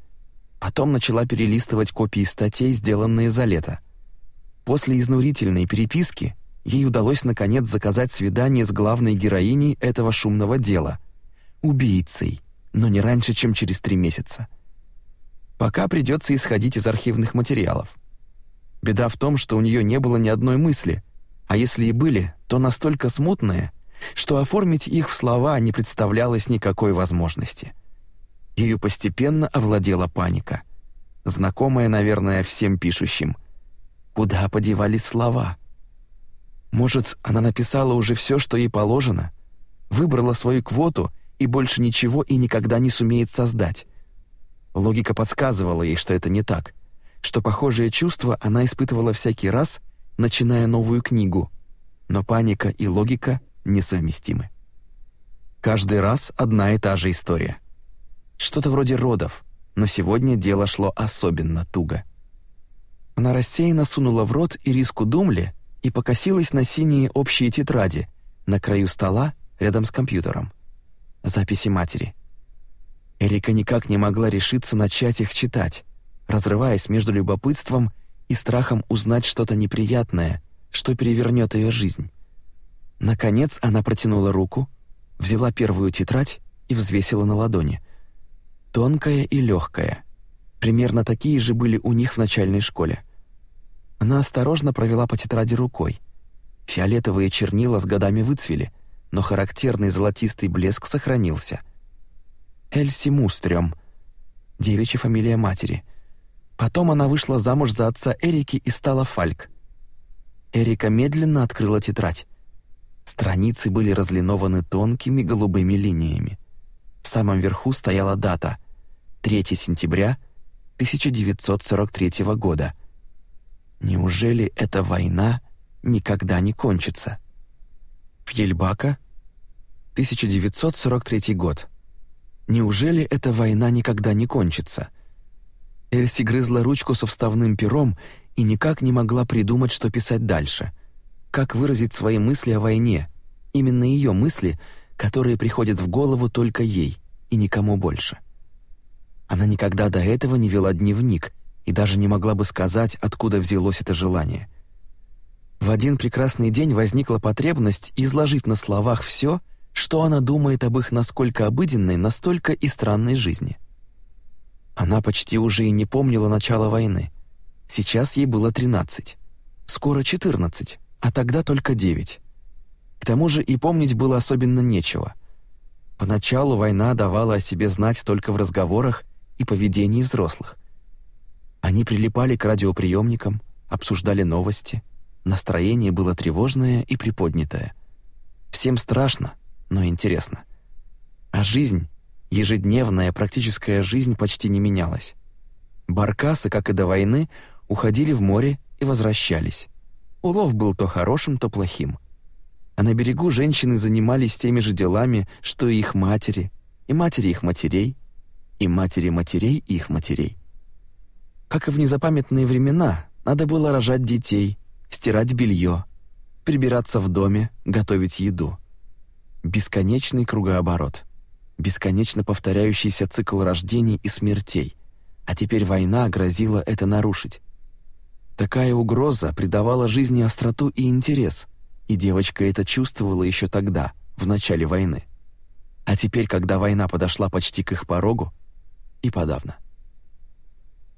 Потом начала перелистывать копии статей, сделанные за лето. После изнурительной переписки ей удалось наконец заказать свидание с главной героиней этого шумного дела — убийцей — но не раньше, чем через три месяца. Пока придется исходить из архивных материалов. Беда в том, что у нее не было ни одной мысли, а если и были, то настолько смутные, что оформить их в слова не представлялось никакой возможности. Ею постепенно овладела паника, знакомая, наверное, всем пишущим. Куда подевались слова? Может, она написала уже все, что ей положено, выбрала свою квоту и больше ничего и никогда не сумеет создать. Логика подсказывала ей, что это не так, что похожее чувство она испытывала всякий раз, начиная новую книгу, но паника и логика несовместимы. Каждый раз одна и та же история. Что-то вроде родов, но сегодня дело шло особенно туго. Она рассеянно сунула в рот ириску думли и покосилась на синие общие тетради на краю стола рядом с компьютером записи матери. Эрика никак не могла решиться начать их читать, разрываясь между любопытством и страхом узнать что-то неприятное, что перевернет ее жизнь. Наконец она протянула руку, взяла первую тетрадь и взвесила на ладони. Тонкая и легкая. Примерно такие же были у них в начальной школе. Она осторожно провела по тетради рукой. Фиолетовые чернила с годами выцвели — но характерный золотистый блеск сохранился. Эльси Мустрём, девичья фамилия матери. Потом она вышла замуж за отца Эрики и стала Фальк. Эрика медленно открыла тетрадь. Страницы были разлинованы тонкими голубыми линиями. В самом верху стояла дата — 3 сентября 1943 года. Неужели эта война никогда не кончится?» В Ельбака? 1943 год. Неужели эта война никогда не кончится? Эльси грызла ручку со вставным пером и никак не могла придумать, что писать дальше. Как выразить свои мысли о войне? Именно ее мысли, которые приходят в голову только ей и никому больше. Она никогда до этого не вела дневник и даже не могла бы сказать, откуда взялось это желание — в один прекрасный день возникла потребность изложить на словах все, что она думает об их насколько обыденной, настолько и странной жизни. Она почти уже и не помнила начала войны. Сейчас ей было 13. Скоро 14, а тогда только 9. К тому же и помнить было особенно нечего. Поначалу война давала о себе знать только в разговорах и поведении взрослых. Они прилипали к радиоприемникам, обсуждали новости — Настроение было тревожное и приподнятое. Всем страшно, но интересно. А жизнь, ежедневная практическая жизнь почти не менялась. Баркасы, как и до войны, уходили в море и возвращались. Улов был то хорошим, то плохим. А на берегу женщины занимались теми же делами, что и их матери, и матери их матерей, и матери матерей их матерей. Как и в незапамятные времена, надо было рожать детей – стирать белье, прибираться в доме, готовить еду. Бесконечный кругооборот, бесконечно повторяющийся цикл рождений и смертей. А теперь война грозила это нарушить. Такая угроза придавала жизни остроту и интерес, и девочка это чувствовала еще тогда, в начале войны. А теперь, когда война подошла почти к их порогу, и подавно.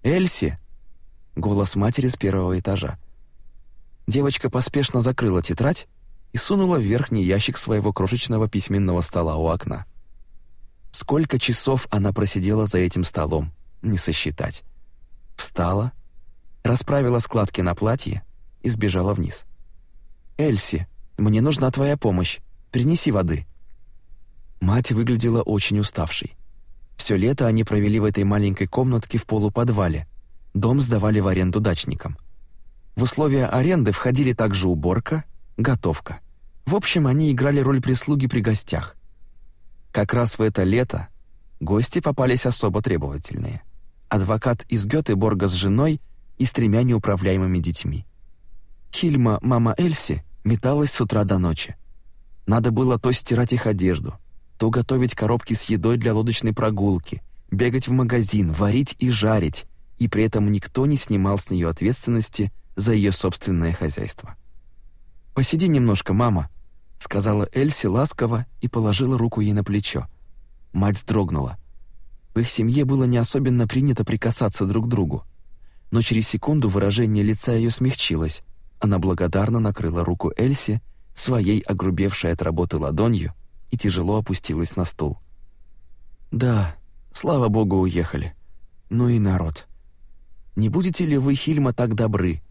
«Эльси!» — голос матери с первого этажа — Девочка поспешно закрыла тетрадь и сунула в верхний ящик своего крошечного письменного стола у окна. Сколько часов она просидела за этим столом, не сосчитать. Встала, расправила складки на платье и сбежала вниз. «Эльси, мне нужна твоя помощь. Принеси воды». Мать выглядела очень уставшей. Все лето они провели в этой маленькой комнатке в полуподвале. Дом сдавали в аренду дачникам – в условия аренды входили также уборка, готовка. В общем, они играли роль прислуги при гостях. Как раз в это лето гости попались особо требовательные. Адвокат из Гётеборга с женой и с тремя неуправляемыми детьми. Хильма, мама Эльси, металась с утра до ночи. Надо было то стирать их одежду, то готовить коробки с едой для лодочной прогулки, бегать в магазин, варить и жарить, и при этом никто не снимал с нее ответственности – за ее собственное хозяйство. «Посиди немножко, мама», — сказала Эльси ласково и положила руку ей на плечо. Мать сдрогнула. В их семье было не особенно принято прикасаться друг к другу. Но через секунду выражение лица ее смягчилось. Она благодарно накрыла руку Эльси своей огрубевшей от работы ладонью и тяжело опустилась на стул. «Да, слава богу, уехали. Ну и народ. Не будете ли вы, Хильма, так добры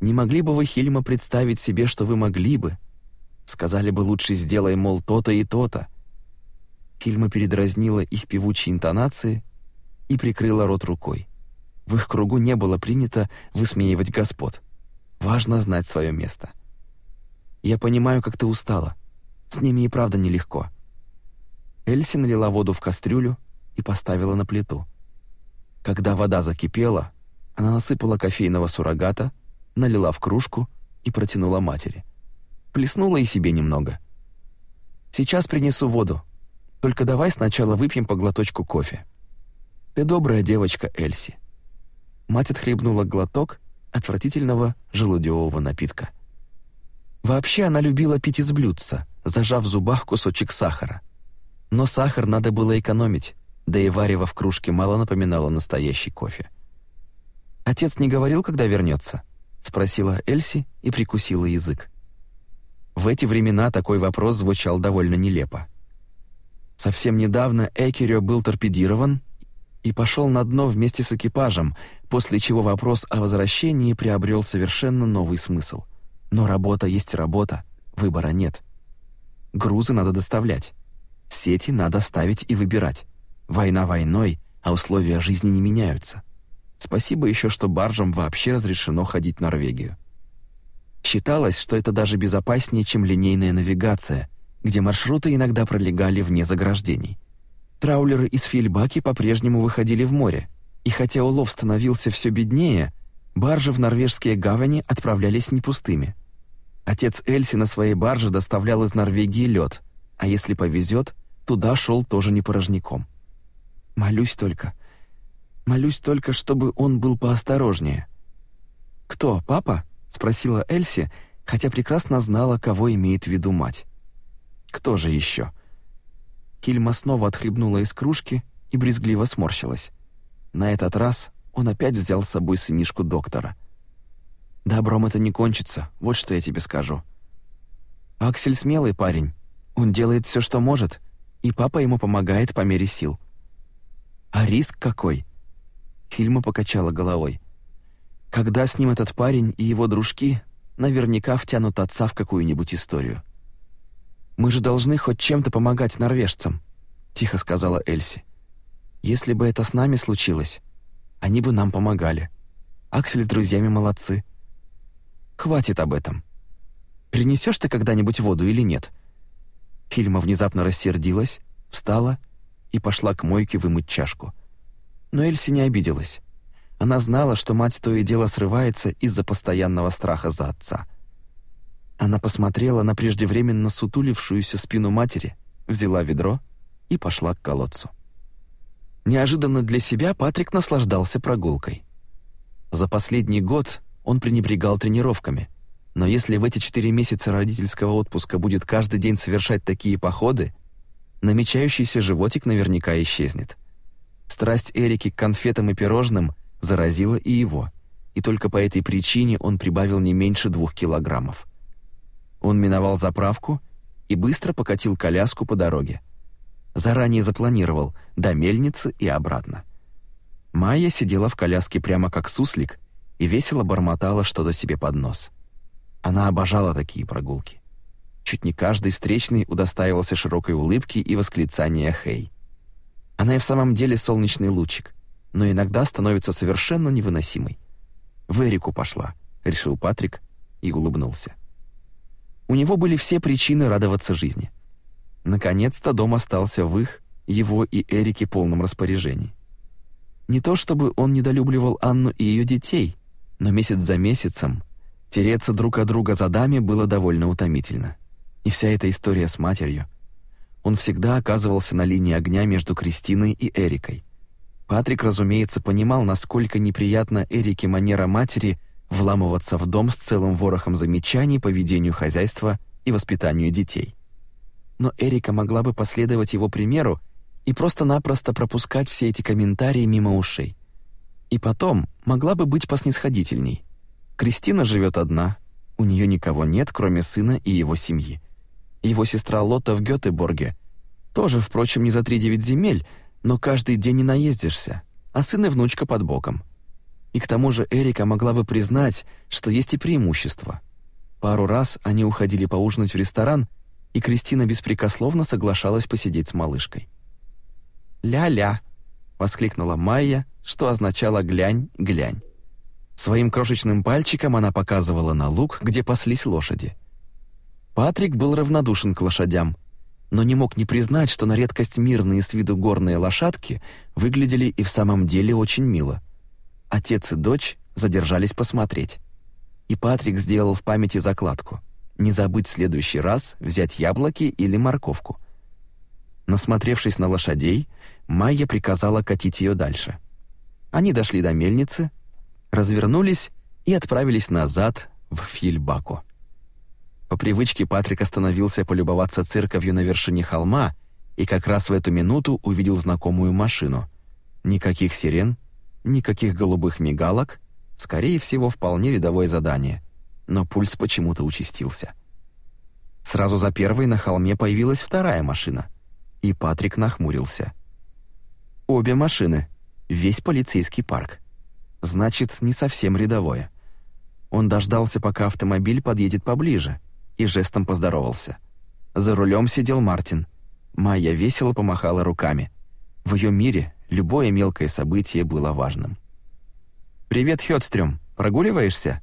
не могли бы вы, Хильма, представить себе, что вы могли бы? Сказали бы лучше сделай, мол, то-то и то-то. Хильма передразнила их певучие интонации и прикрыла рот рукой. В их кругу не было принято высмеивать господ. Важно знать свое место. Я понимаю, как ты устала. С ними и правда нелегко. Эльси налила воду в кастрюлю и поставила на плиту. Когда вода закипела, она насыпала кофейного суррогата — налила в кружку и протянула матери. Плеснула и себе немного. «Сейчас принесу воду. Только давай сначала выпьем по глоточку кофе. Ты добрая девочка, Эльси». Мать отхлебнула глоток отвратительного желудевого напитка. Вообще она любила пить из блюдца, зажав в зубах кусочек сахара. Но сахар надо было экономить, да и варево в кружке мало напоминало настоящий кофе. «Отец не говорил, когда вернется?» спросила Эльси и прикусила язык. В эти времена такой вопрос звучал довольно нелепо. Совсем недавно Экерё был торпедирован и пошел на дно вместе с экипажем, после чего вопрос о возвращении приобрел совершенно новый смысл. Но работа есть работа, выбора нет. Грузы надо доставлять, сети надо ставить и выбирать. Война войной, а условия жизни не меняются. Спасибо еще, что баржам вообще разрешено ходить в Норвегию. Считалось, что это даже безопаснее, чем линейная навигация, где маршруты иногда пролегали вне заграждений. Траулеры из Фильбаки по-прежнему выходили в море, и хотя улов становился все беднее, баржи в норвежские гавани отправлялись не пустыми. Отец Эльси на своей барже доставлял из Норвегии лед, а если повезет, туда шел тоже не порожняком. Молюсь только — Молюсь только, чтобы он был поосторожнее. Кто, папа? спросила Эльси, хотя прекрасно знала, кого имеет в виду мать. Кто же еще? Кильма снова отхлебнула из кружки и брезгливо сморщилась. На этот раз он опять взял с собой сынишку доктора. «Добром это не кончится, вот что я тебе скажу. Аксель смелый парень, он делает все, что может, и папа ему помогает по мере сил. А риск какой? Фильма покачала головой. Когда с ним этот парень и его дружки наверняка втянут отца в какую-нибудь историю. Мы же должны хоть чем-то помогать норвежцам, тихо сказала Эльси. Если бы это с нами случилось, они бы нам помогали. Аксель с друзьями молодцы. Хватит об этом. Принесешь ты когда-нибудь воду или нет? Фильма внезапно рассердилась, встала и пошла к мойке вымыть чашку. Но Эльси не обиделась. Она знала, что мать то и дело срывается из-за постоянного страха за отца. Она посмотрела на преждевременно сутулившуюся спину матери, взяла ведро и пошла к колодцу. Неожиданно для себя Патрик наслаждался прогулкой. За последний год он пренебрегал тренировками, но если в эти четыре месяца родительского отпуска будет каждый день совершать такие походы, намечающийся животик наверняка исчезнет. Страсть Эрики к конфетам и пирожным заразила и его, и только по этой причине он прибавил не меньше двух килограммов. Он миновал заправку и быстро покатил коляску по дороге. Заранее запланировал до мельницы и обратно. Майя сидела в коляске прямо как суслик и весело бормотала что-то себе под нос. Она обожала такие прогулки. Чуть не каждый встречный удостаивался широкой улыбки и восклицания «Хей!». Она и в самом деле солнечный лучик, но иногда становится совершенно невыносимой. В Эрику пошла, решил Патрик и улыбнулся. У него были все причины радоваться жизни. Наконец-то дом остался в их, его и Эрики полном распоряжении. Не то чтобы он недолюбливал Анну и ее детей, но месяц за месяцем тереться друг о друга за даме было довольно утомительно. И вся эта история с матерью — он всегда оказывался на линии огня между Кристиной и Эрикой. Патрик, разумеется, понимал, насколько неприятна Эрике манера матери вламываться в дом с целым ворохом замечаний по ведению хозяйства и воспитанию детей. Но Эрика могла бы последовать его примеру и просто-напросто пропускать все эти комментарии мимо ушей. И потом могла бы быть поснисходительней. Кристина живет одна, у нее никого нет, кроме сына и его семьи его сестра Лота в Гётеборге. Тоже, впрочем, не за три девять земель, но каждый день не наездишься, а сын и внучка под боком. И к тому же Эрика могла бы признать, что есть и преимущество. Пару раз они уходили поужинать в ресторан, и Кристина беспрекословно соглашалась посидеть с малышкой. «Ля-ля!» — воскликнула Майя, что означало «глянь, глянь». Своим крошечным пальчиком она показывала на луг, где паслись лошади — Патрик был равнодушен к лошадям, но не мог не признать, что на редкость мирные с виду горные лошадки выглядели и в самом деле очень мило. Отец и дочь задержались посмотреть. И Патрик сделал в памяти закладку: не забыть в следующий раз взять яблоки или морковку. Насмотревшись на лошадей, Майя приказала катить ее дальше. Они дошли до мельницы, развернулись и отправились назад в Фильбаку. По привычке Патрик остановился полюбоваться церковью на вершине холма и как раз в эту минуту увидел знакомую машину. Никаких сирен, никаких голубых мигалок, скорее всего, вполне рядовое задание. Но пульс почему-то участился. Сразу за первой на холме появилась вторая машина, и Патрик нахмурился. Обе машины, весь полицейский парк. Значит, не совсем рядовое. Он дождался, пока автомобиль подъедет поближе — и жестом поздоровался. За рулем сидел Мартин. Майя весело помахала руками. В ее мире любое мелкое событие было важным. «Привет, Хёдстрём, прогуливаешься?»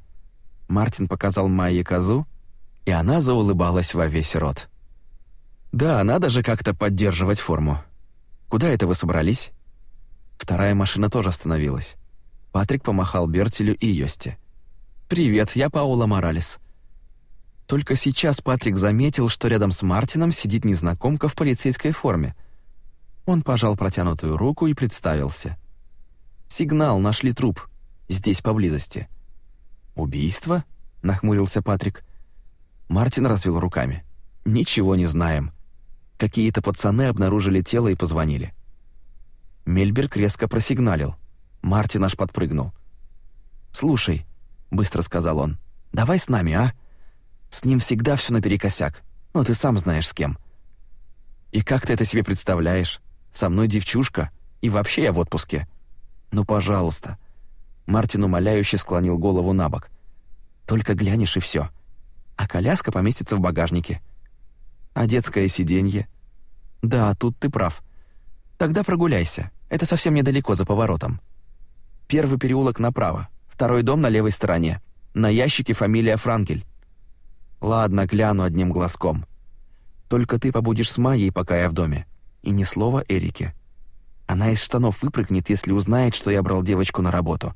Мартин показал Майе козу, и она заулыбалась во весь рот. «Да, надо же как-то поддерживать форму. Куда это вы собрались?» Вторая машина тоже остановилась. Патрик помахал Бертелю и Йосте. «Привет, я Паула Моралес. Только сейчас Патрик заметил, что рядом с Мартином сидит незнакомка в полицейской форме. Он пожал протянутую руку и представился. «Сигнал, нашли труп. Здесь, поблизости». «Убийство?» — нахмурился Патрик. Мартин развел руками. «Ничего не знаем. Какие-то пацаны обнаружили тело и позвонили». Мельберг резко просигналил. Мартин аж подпрыгнул. «Слушай», — быстро сказал он, — «давай с нами, а?» С ним всегда все наперекосяк. Ну, ты сам знаешь с кем. И как ты это себе представляешь? Со мной девчушка, и вообще я в отпуске. Ну, пожалуйста. Мартин умоляюще склонил голову на бок. Только глянешь и все. А коляска поместится в багажнике. А детское сиденье? Да, тут ты прав. Тогда прогуляйся. Это совсем недалеко за поворотом. Первый переулок направо, второй дом на левой стороне. На ящике фамилия Франгель. Ладно, гляну одним глазком. Только ты побудешь с Майей, пока я в доме. И ни слова Эрике. Она из штанов выпрыгнет, если узнает, что я брал девочку на работу.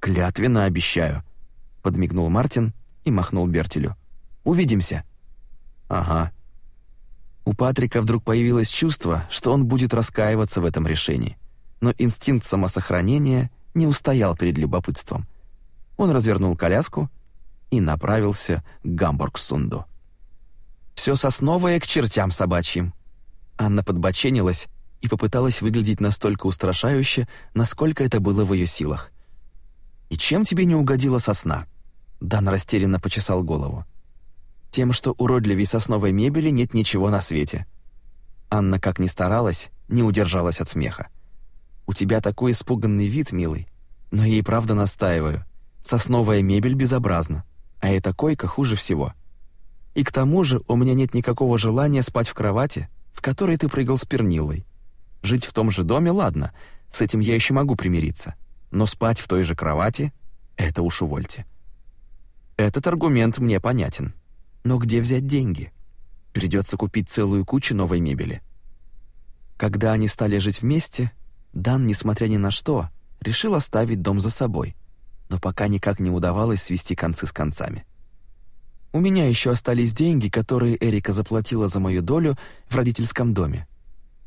Клятвенно обещаю, подмигнул Мартин и махнул Бертелю. Увидимся. Ага. У Патрика вдруг появилось чувство, что он будет раскаиваться в этом решении, но инстинкт самосохранения не устоял перед любопытством. Он развернул коляску и направился к Гамбург-Сунду. «Все сосновое к чертям собачьим!» Анна подбоченилась и попыталась выглядеть настолько устрашающе, насколько это было в ее силах. «И чем тебе не угодила сосна?» Дан растерянно почесал голову. «Тем, что уродливей сосновой мебели нет ничего на свете». Анна, как ни старалась, не удержалась от смеха. «У тебя такой испуганный вид, милый. Но я и правда настаиваю. Сосновая мебель безобразна а эта койка хуже всего. И к тому же у меня нет никакого желания спать в кровати, в которой ты прыгал с пернилой. Жить в том же доме, ладно, с этим я еще могу примириться. Но спать в той же кровати — это уж увольте. Этот аргумент мне понятен. Но где взять деньги? Придется купить целую кучу новой мебели. Когда они стали жить вместе, Дан, несмотря ни на что, решил оставить дом за собой — но пока никак не удавалось свести концы с концами. У меня еще остались деньги, которые Эрика заплатила за мою долю в родительском доме.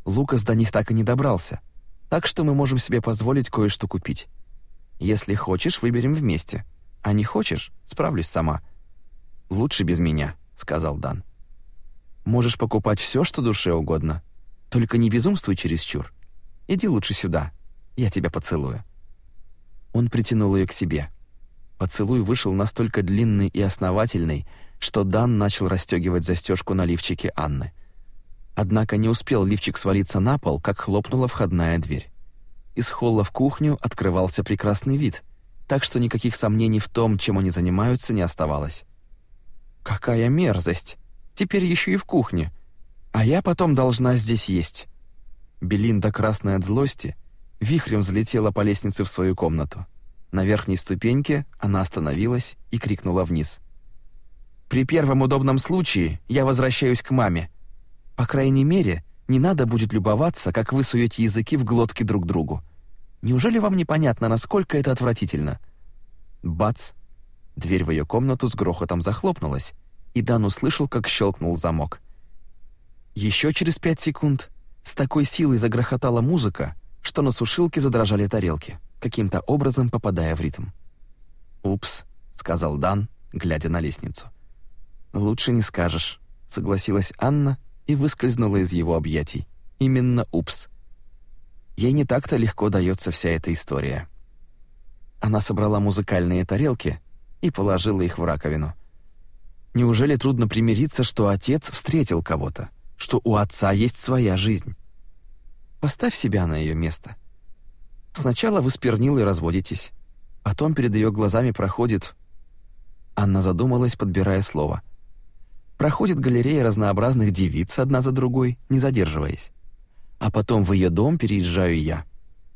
Лукас до них так и не добрался, так что мы можем себе позволить кое-что купить. Если хочешь, выберем вместе. А не хочешь, справлюсь сама. Лучше без меня, сказал Дан. Можешь покупать все, что душе угодно, только не безумствуй чересчур. Иди лучше сюда. Я тебя поцелую. Он притянул ее к себе. Поцелуй вышел настолько длинный и основательный, что Дан начал расстегивать застежку на лифчике Анны. Однако не успел лифчик свалиться на пол, как хлопнула входная дверь. Из холла в кухню открывался прекрасный вид, так что никаких сомнений в том, чем они занимаются, не оставалось. «Какая мерзость! Теперь еще и в кухне! А я потом должна здесь есть!» Белинда, красная от злости, — вихрем взлетела по лестнице в свою комнату. На верхней ступеньке она остановилась и крикнула вниз. «При первом удобном случае я возвращаюсь к маме. По крайней мере, не надо будет любоваться, как вы суете языки в глотки друг другу. Неужели вам непонятно, насколько это отвратительно?» Бац! Дверь в ее комнату с грохотом захлопнулась, и Дан услышал, как щелкнул замок. Еще через пять секунд с такой силой загрохотала музыка, что на сушилке задрожали тарелки, каким-то образом попадая в ритм. «Упс», — сказал Дан, глядя на лестницу. «Лучше не скажешь», — согласилась Анна и выскользнула из его объятий. Именно «упс». Ей не так-то легко дается вся эта история. Она собрала музыкальные тарелки и положила их в раковину. Неужели трудно примириться, что отец встретил кого-то, что у отца есть своя жизнь? Поставь себя на ее место. Сначала вы с Пернилой разводитесь. А потом перед ее глазами проходит... Анна задумалась, подбирая слово. Проходит галерея разнообразных девиц одна за другой, не задерживаясь. А потом в ее дом переезжаю я.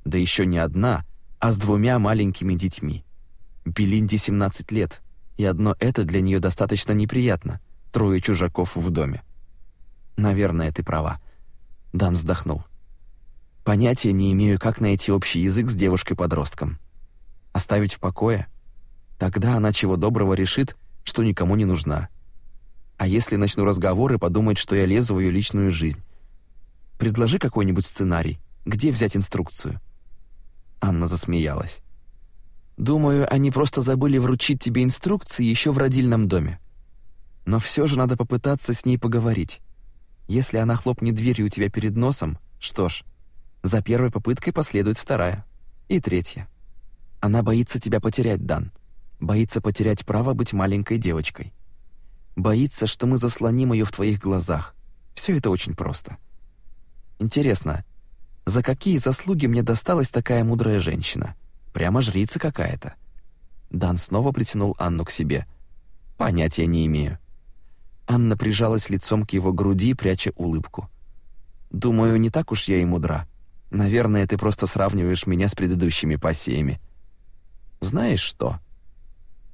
Да еще не одна, а с двумя маленькими детьми. Белинде 17 лет, и одно это для нее достаточно неприятно. Трое чужаков в доме. Наверное, ты права. Дам вздохнул. Понятия не имею, как найти общий язык с девушкой-подростком. Оставить в покое? Тогда она чего доброго решит, что никому не нужна. А если начну разговоры, подумает, что я лезу в ее личную жизнь. Предложи какой-нибудь сценарий. Где взять инструкцию? Анна засмеялась. Думаю, они просто забыли вручить тебе инструкции еще в родильном доме. Но все же надо попытаться с ней поговорить. Если она хлопнет дверью у тебя перед носом, что ж, за первой попыткой последует вторая. И третья. Она боится тебя потерять, Дан. Боится потерять право быть маленькой девочкой. Боится, что мы заслоним ее в твоих глазах. Все это очень просто. Интересно, за какие заслуги мне досталась такая мудрая женщина? Прямо жрица какая-то. Дан снова притянул Анну к себе. Понятия не имею. Анна прижалась лицом к его груди, пряча улыбку. Думаю, не так уж я и мудра. Наверное, ты просто сравниваешь меня с предыдущими посеями. Знаешь что?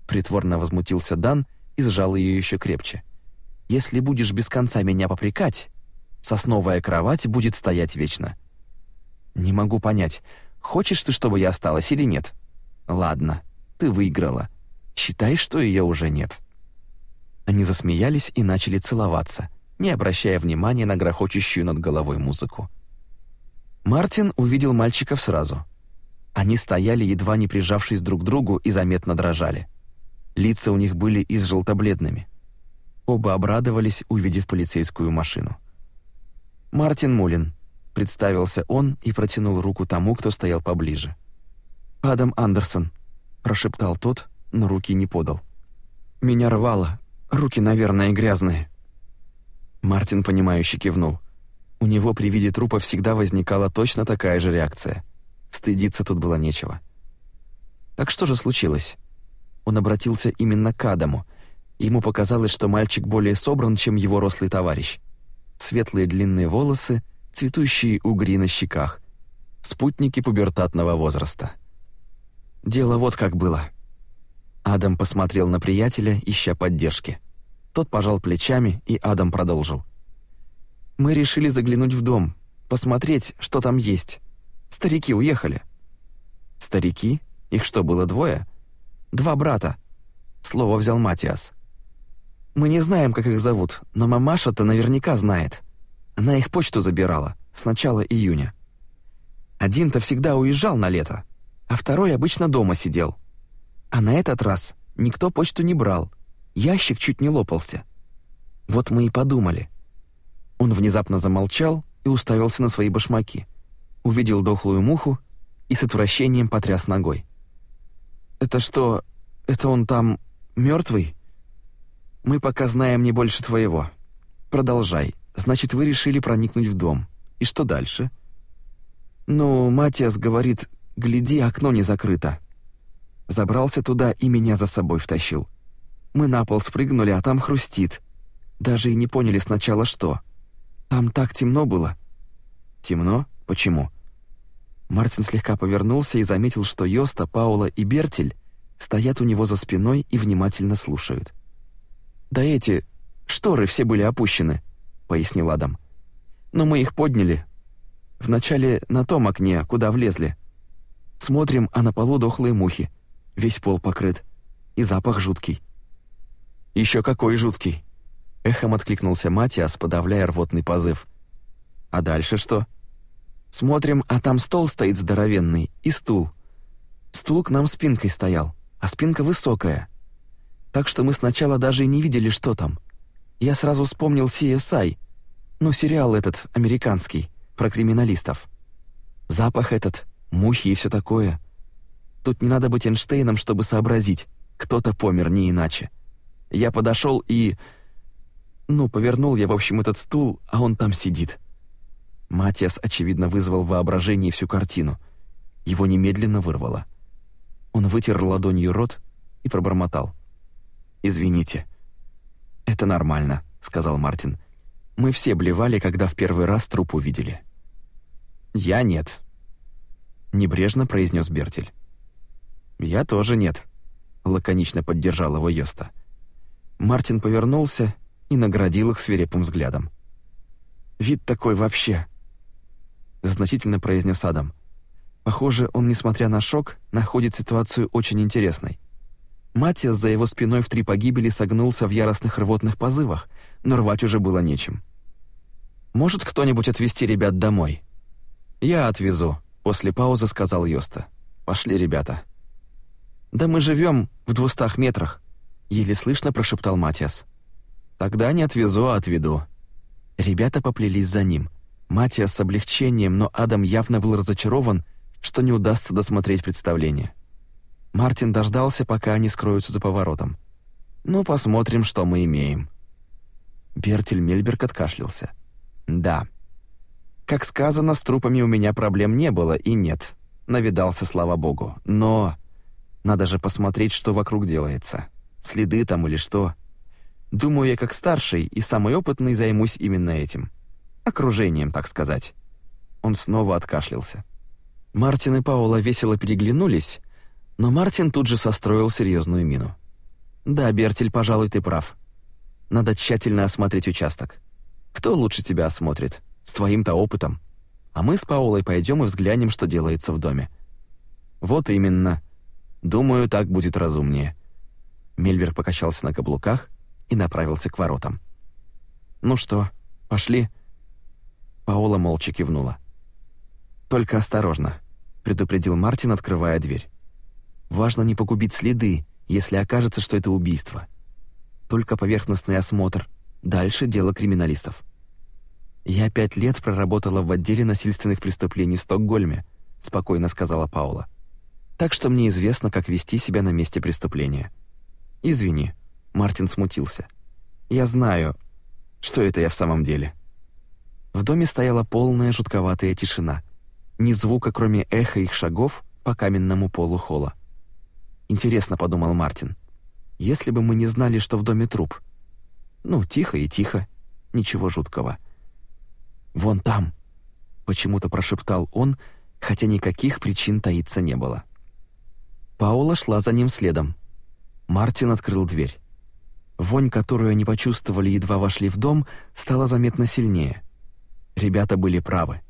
Притворно возмутился Дан и сжал ее еще крепче. Если будешь без конца меня попрекать, сосновая кровать будет стоять вечно. Не могу понять, хочешь ты, чтобы я осталась или нет? Ладно, ты выиграла. Считай, что ее уже нет. Они засмеялись и начали целоваться, не обращая внимания на грохочущую над головой музыку. Мартин увидел мальчиков сразу. Они стояли, едва не прижавшись друг к другу, и заметно дрожали. Лица у них были из желтобледными. Оба обрадовались, увидев полицейскую машину. «Мартин Мулин», — представился он и протянул руку тому, кто стоял поближе. «Адам Андерсон», — прошептал тот, но руки не подал. «Меня рвало. Руки, наверное, грязные». Мартин, понимающе кивнул. У него при виде трупа всегда возникала точно такая же реакция. Стыдиться тут было нечего. Так что же случилось? Он обратился именно к Адаму. Ему показалось, что мальчик более собран, чем его рослый товарищ. Светлые длинные волосы, цветущие угри на щеках. Спутники пубертатного возраста. Дело вот как было. Адам посмотрел на приятеля, ища поддержки. Тот пожал плечами, и Адам продолжил. Мы решили заглянуть в дом, посмотреть, что там есть. Старики уехали. Старики? Их что, было двое? Два брата. Слово взял Матиас. Мы не знаем, как их зовут, но мамаша-то наверняка знает. Она их почту забирала с начала июня. Один-то всегда уезжал на лето, а второй обычно дома сидел. А на этот раз никто почту не брал. Ящик чуть не лопался. Вот мы и подумали — он внезапно замолчал и уставился на свои башмаки. Увидел дохлую муху и с отвращением потряс ногой. «Это что, это он там мертвый? Мы пока знаем не больше твоего. Продолжай. Значит, вы решили проникнуть в дом. И что дальше?» «Ну, Матиас говорит, гляди, окно не закрыто». Забрался туда и меня за собой втащил. Мы на пол спрыгнули, а там хрустит. Даже и не поняли сначала, что. Там так темно было. Темно? Почему? Мартин слегка повернулся и заметил, что Йоста, Паула и Бертель стоят у него за спиной и внимательно слушают. Да эти шторы все были опущены, пояснил Адам. Но мы их подняли. Вначале на том окне, куда влезли. Смотрим, а на полу дохлые мухи. Весь пол покрыт, и запах жуткий. Еще какой жуткий, Эхом откликнулся Матиас, подавляя рвотный позыв. «А дальше что?» «Смотрим, а там стол стоит здоровенный и стул. Стул к нам спинкой стоял, а спинка высокая. Так что мы сначала даже и не видели, что там. Я сразу вспомнил CSI, ну, сериал этот, американский, про криминалистов. Запах этот, мухи и все такое. Тут не надо быть Эйнштейном, чтобы сообразить, кто-то помер не иначе. Я подошел и... Ну, повернул я, в общем, этот стул, а он там сидит. Матиас, очевидно, вызвал воображение всю картину. Его немедленно вырвало. Он вытер ладонью рот и пробормотал. «Извините». «Это нормально», — сказал Мартин. «Мы все блевали, когда в первый раз труп увидели». «Я нет», — небрежно произнес Бертель. «Я тоже нет», — лаконично поддержал его Йоста. Мартин повернулся и наградил их свирепым взглядом. «Вид такой вообще!» Значительно произнес Адам. Похоже, он, несмотря на шок, находит ситуацию очень интересной. Матиас за его спиной в три погибели согнулся в яростных рвотных позывах, но рвать уже было нечем. «Может кто-нибудь отвезти ребят домой?» «Я отвезу», — после паузы сказал Йоста. «Пошли, ребята». «Да мы живем в двухстах метрах», — еле слышно прошептал Матиас. Тогда не отвезу, а отведу. Ребята поплелись за ним. Матья с облегчением, но Адам явно был разочарован, что не удастся досмотреть представление. Мартин дождался, пока они скроются за поворотом. «Ну, посмотрим, что мы имеем». Бертель Мельберг откашлялся. «Да. Как сказано, с трупами у меня проблем не было и нет. Навидался, слава богу. Но надо же посмотреть, что вокруг делается. Следы там или что. Думаю, я как старший и самый опытный займусь именно этим. Окружением, так сказать. Он снова откашлялся. Мартин и Паула весело переглянулись, но Мартин тут же состроил серьезную мину. «Да, Бертель, пожалуй, ты прав. Надо тщательно осмотреть участок. Кто лучше тебя осмотрит? С твоим-то опытом. А мы с Паулой пойдем и взглянем, что делается в доме». «Вот именно. Думаю, так будет разумнее». Мельбер покачался на каблуках, и направился к воротам. «Ну что, пошли?» Паола молча кивнула. «Только осторожно», — предупредил Мартин, открывая дверь. «Важно не погубить следы, если окажется, что это убийство. Только поверхностный осмотр. Дальше дело криминалистов». «Я пять лет проработала в отделе насильственных преступлений в Стокгольме», — спокойно сказала Паула. «Так что мне известно, как вести себя на месте преступления. Извини, Мартин смутился. «Я знаю, что это я в самом деле». В доме стояла полная жутковатая тишина. Ни звука, кроме эха их шагов по каменному полу холла. «Интересно», — подумал Мартин, — «если бы мы не знали, что в доме труп». «Ну, тихо и тихо, ничего жуткого». «Вон там», — почему-то прошептал он, хотя никаких причин таиться не было. Паула шла за ним следом. Мартин открыл дверь. Вонь, которую они почувствовали, едва вошли в дом, стала заметно сильнее. Ребята были правы.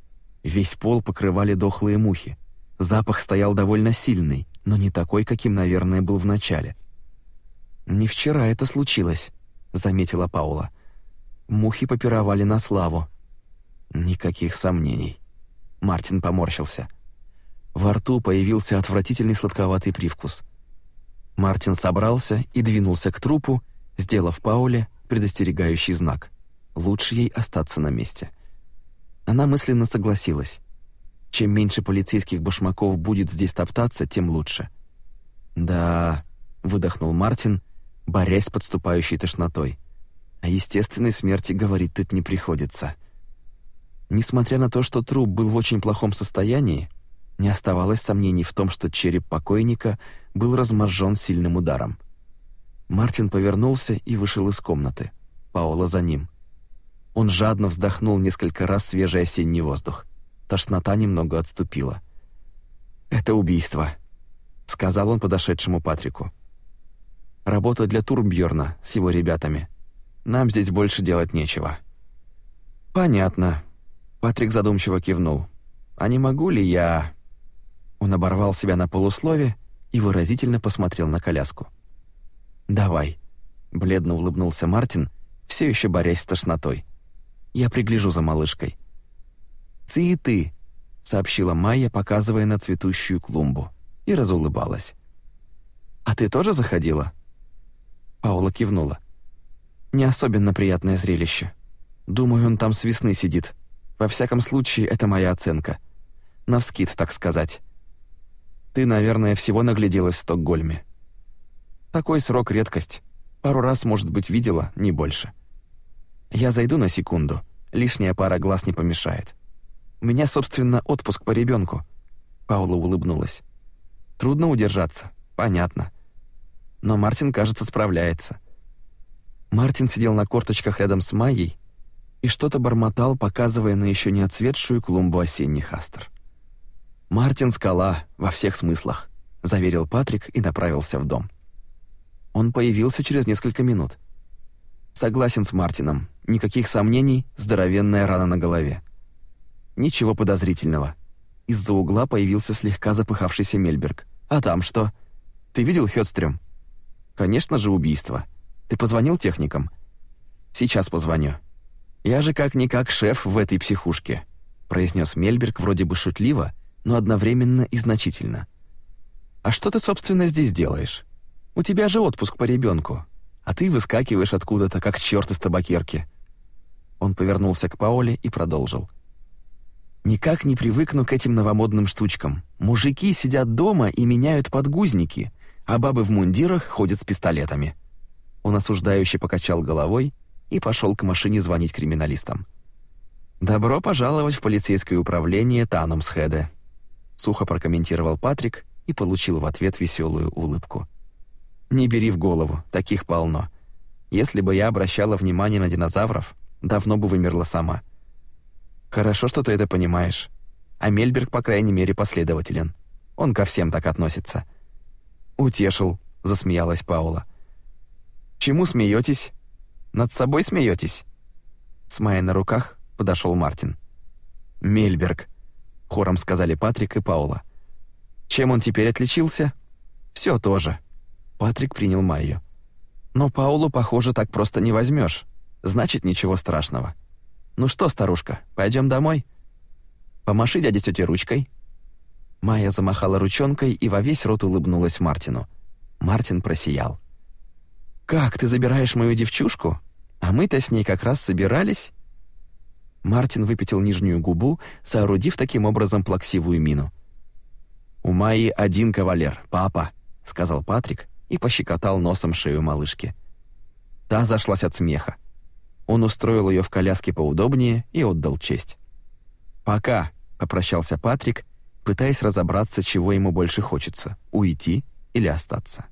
Весь пол покрывали дохлые мухи. Запах стоял довольно сильный, но не такой, каким, наверное, был в начале. «Не вчера это случилось», — заметила Паула. «Мухи попировали на славу». «Никаких сомнений». Мартин поморщился. Во рту появился отвратительный сладковатый привкус. Мартин собрался и двинулся к трупу, сделав Пауле предостерегающий знак. Лучше ей остаться на месте. Она мысленно согласилась. Чем меньше полицейских башмаков будет здесь топтаться, тем лучше. «Да...» — выдохнул Мартин, борясь с подступающей тошнотой. «О естественной смерти говорить тут не приходится». Несмотря на то, что труп был в очень плохом состоянии, не оставалось сомнений в том, что череп покойника был разморжен сильным ударом — Мартин повернулся и вышел из комнаты. Паула за ним. Он жадно вздохнул несколько раз свежий осенний воздух. Тошнота немного отступила. «Это убийство», — сказал он подошедшему Патрику. «Работа для Турбьерна с его ребятами. Нам здесь больше делать нечего». «Понятно», — Патрик задумчиво кивнул. «А не могу ли я...» Он оборвал себя на полуслове и выразительно посмотрел на коляску. «Давай», — бледно улыбнулся Мартин, все еще борясь с тошнотой. «Я пригляжу за малышкой». «Цветы», — сообщила Майя, показывая на цветущую клумбу, и разулыбалась. «А ты тоже заходила?» Паула кивнула. «Не особенно приятное зрелище. Думаю, он там с весны сидит. Во всяком случае, это моя оценка. Навскид, так сказать. Ты, наверное, всего нагляделась в Стокгольме». Такой срок редкость. Пару раз, может быть, видела, не больше. Я зайду на секунду. Лишняя пара глаз не помешает. У меня, собственно, отпуск по ребенку. Паула улыбнулась. Трудно удержаться. Понятно. Но Мартин, кажется, справляется. Мартин сидел на корточках рядом с Майей и что-то бормотал, показывая на еще не отцветшую клумбу осенних астр. Мартин скала во всех смыслах, заверил Патрик и направился в дом. Он появился через несколько минут. Согласен с Мартином. Никаких сомнений, здоровенная рана на голове. Ничего подозрительного. Из-за угла появился слегка запыхавшийся Мельберг. А там что? Ты видел Хёдстрём? Конечно же, убийство. Ты позвонил техникам? Сейчас позвоню. Я же как никак шеф в этой психушке, произнес Мельберг вроде бы шутливо, но одновременно и значительно. А что ты собственно здесь делаешь? У тебя же отпуск по ребенку, а ты выскакиваешь откуда-то, как черт из табакерки». Он повернулся к Паоле и продолжил. «Никак не привыкну к этим новомодным штучкам. Мужики сидят дома и меняют подгузники, а бабы в мундирах ходят с пистолетами». Он осуждающе покачал головой и пошел к машине звонить криминалистам. «Добро пожаловать в полицейское управление Танумсхеде», — сухо прокомментировал Патрик и получил в ответ веселую улыбку. Не бери в голову, таких полно. Если бы я обращала внимание на динозавров, давно бы вымерла сама. Хорошо, что ты это понимаешь. А Мельберг, по крайней мере, последователен. Он ко всем так относится. Утешил, засмеялась Паула. Чему смеетесь? Над собой смеетесь? С Майей на руках подошел Мартин. Мельберг, хором сказали Патрик и Паула. Чем он теперь отличился? Все тоже. Патрик принял Майю. «Но Паулу, похоже, так просто не возьмешь. Значит, ничего страшного. Ну что, старушка, пойдем домой? Помаши дяде тете ручкой». Майя замахала ручонкой и во весь рот улыбнулась Мартину. Мартин просиял. «Как ты забираешь мою девчушку? А мы-то с ней как раз собирались». Мартин выпятил нижнюю губу, соорудив таким образом плаксивую мину. «У Майи один кавалер, папа», — сказал Патрик, и пощекотал носом шею малышки. Та зашлась от смеха. Он устроил ее в коляске поудобнее и отдал честь. «Пока», — попрощался Патрик, пытаясь разобраться, чего ему больше хочется — уйти или остаться.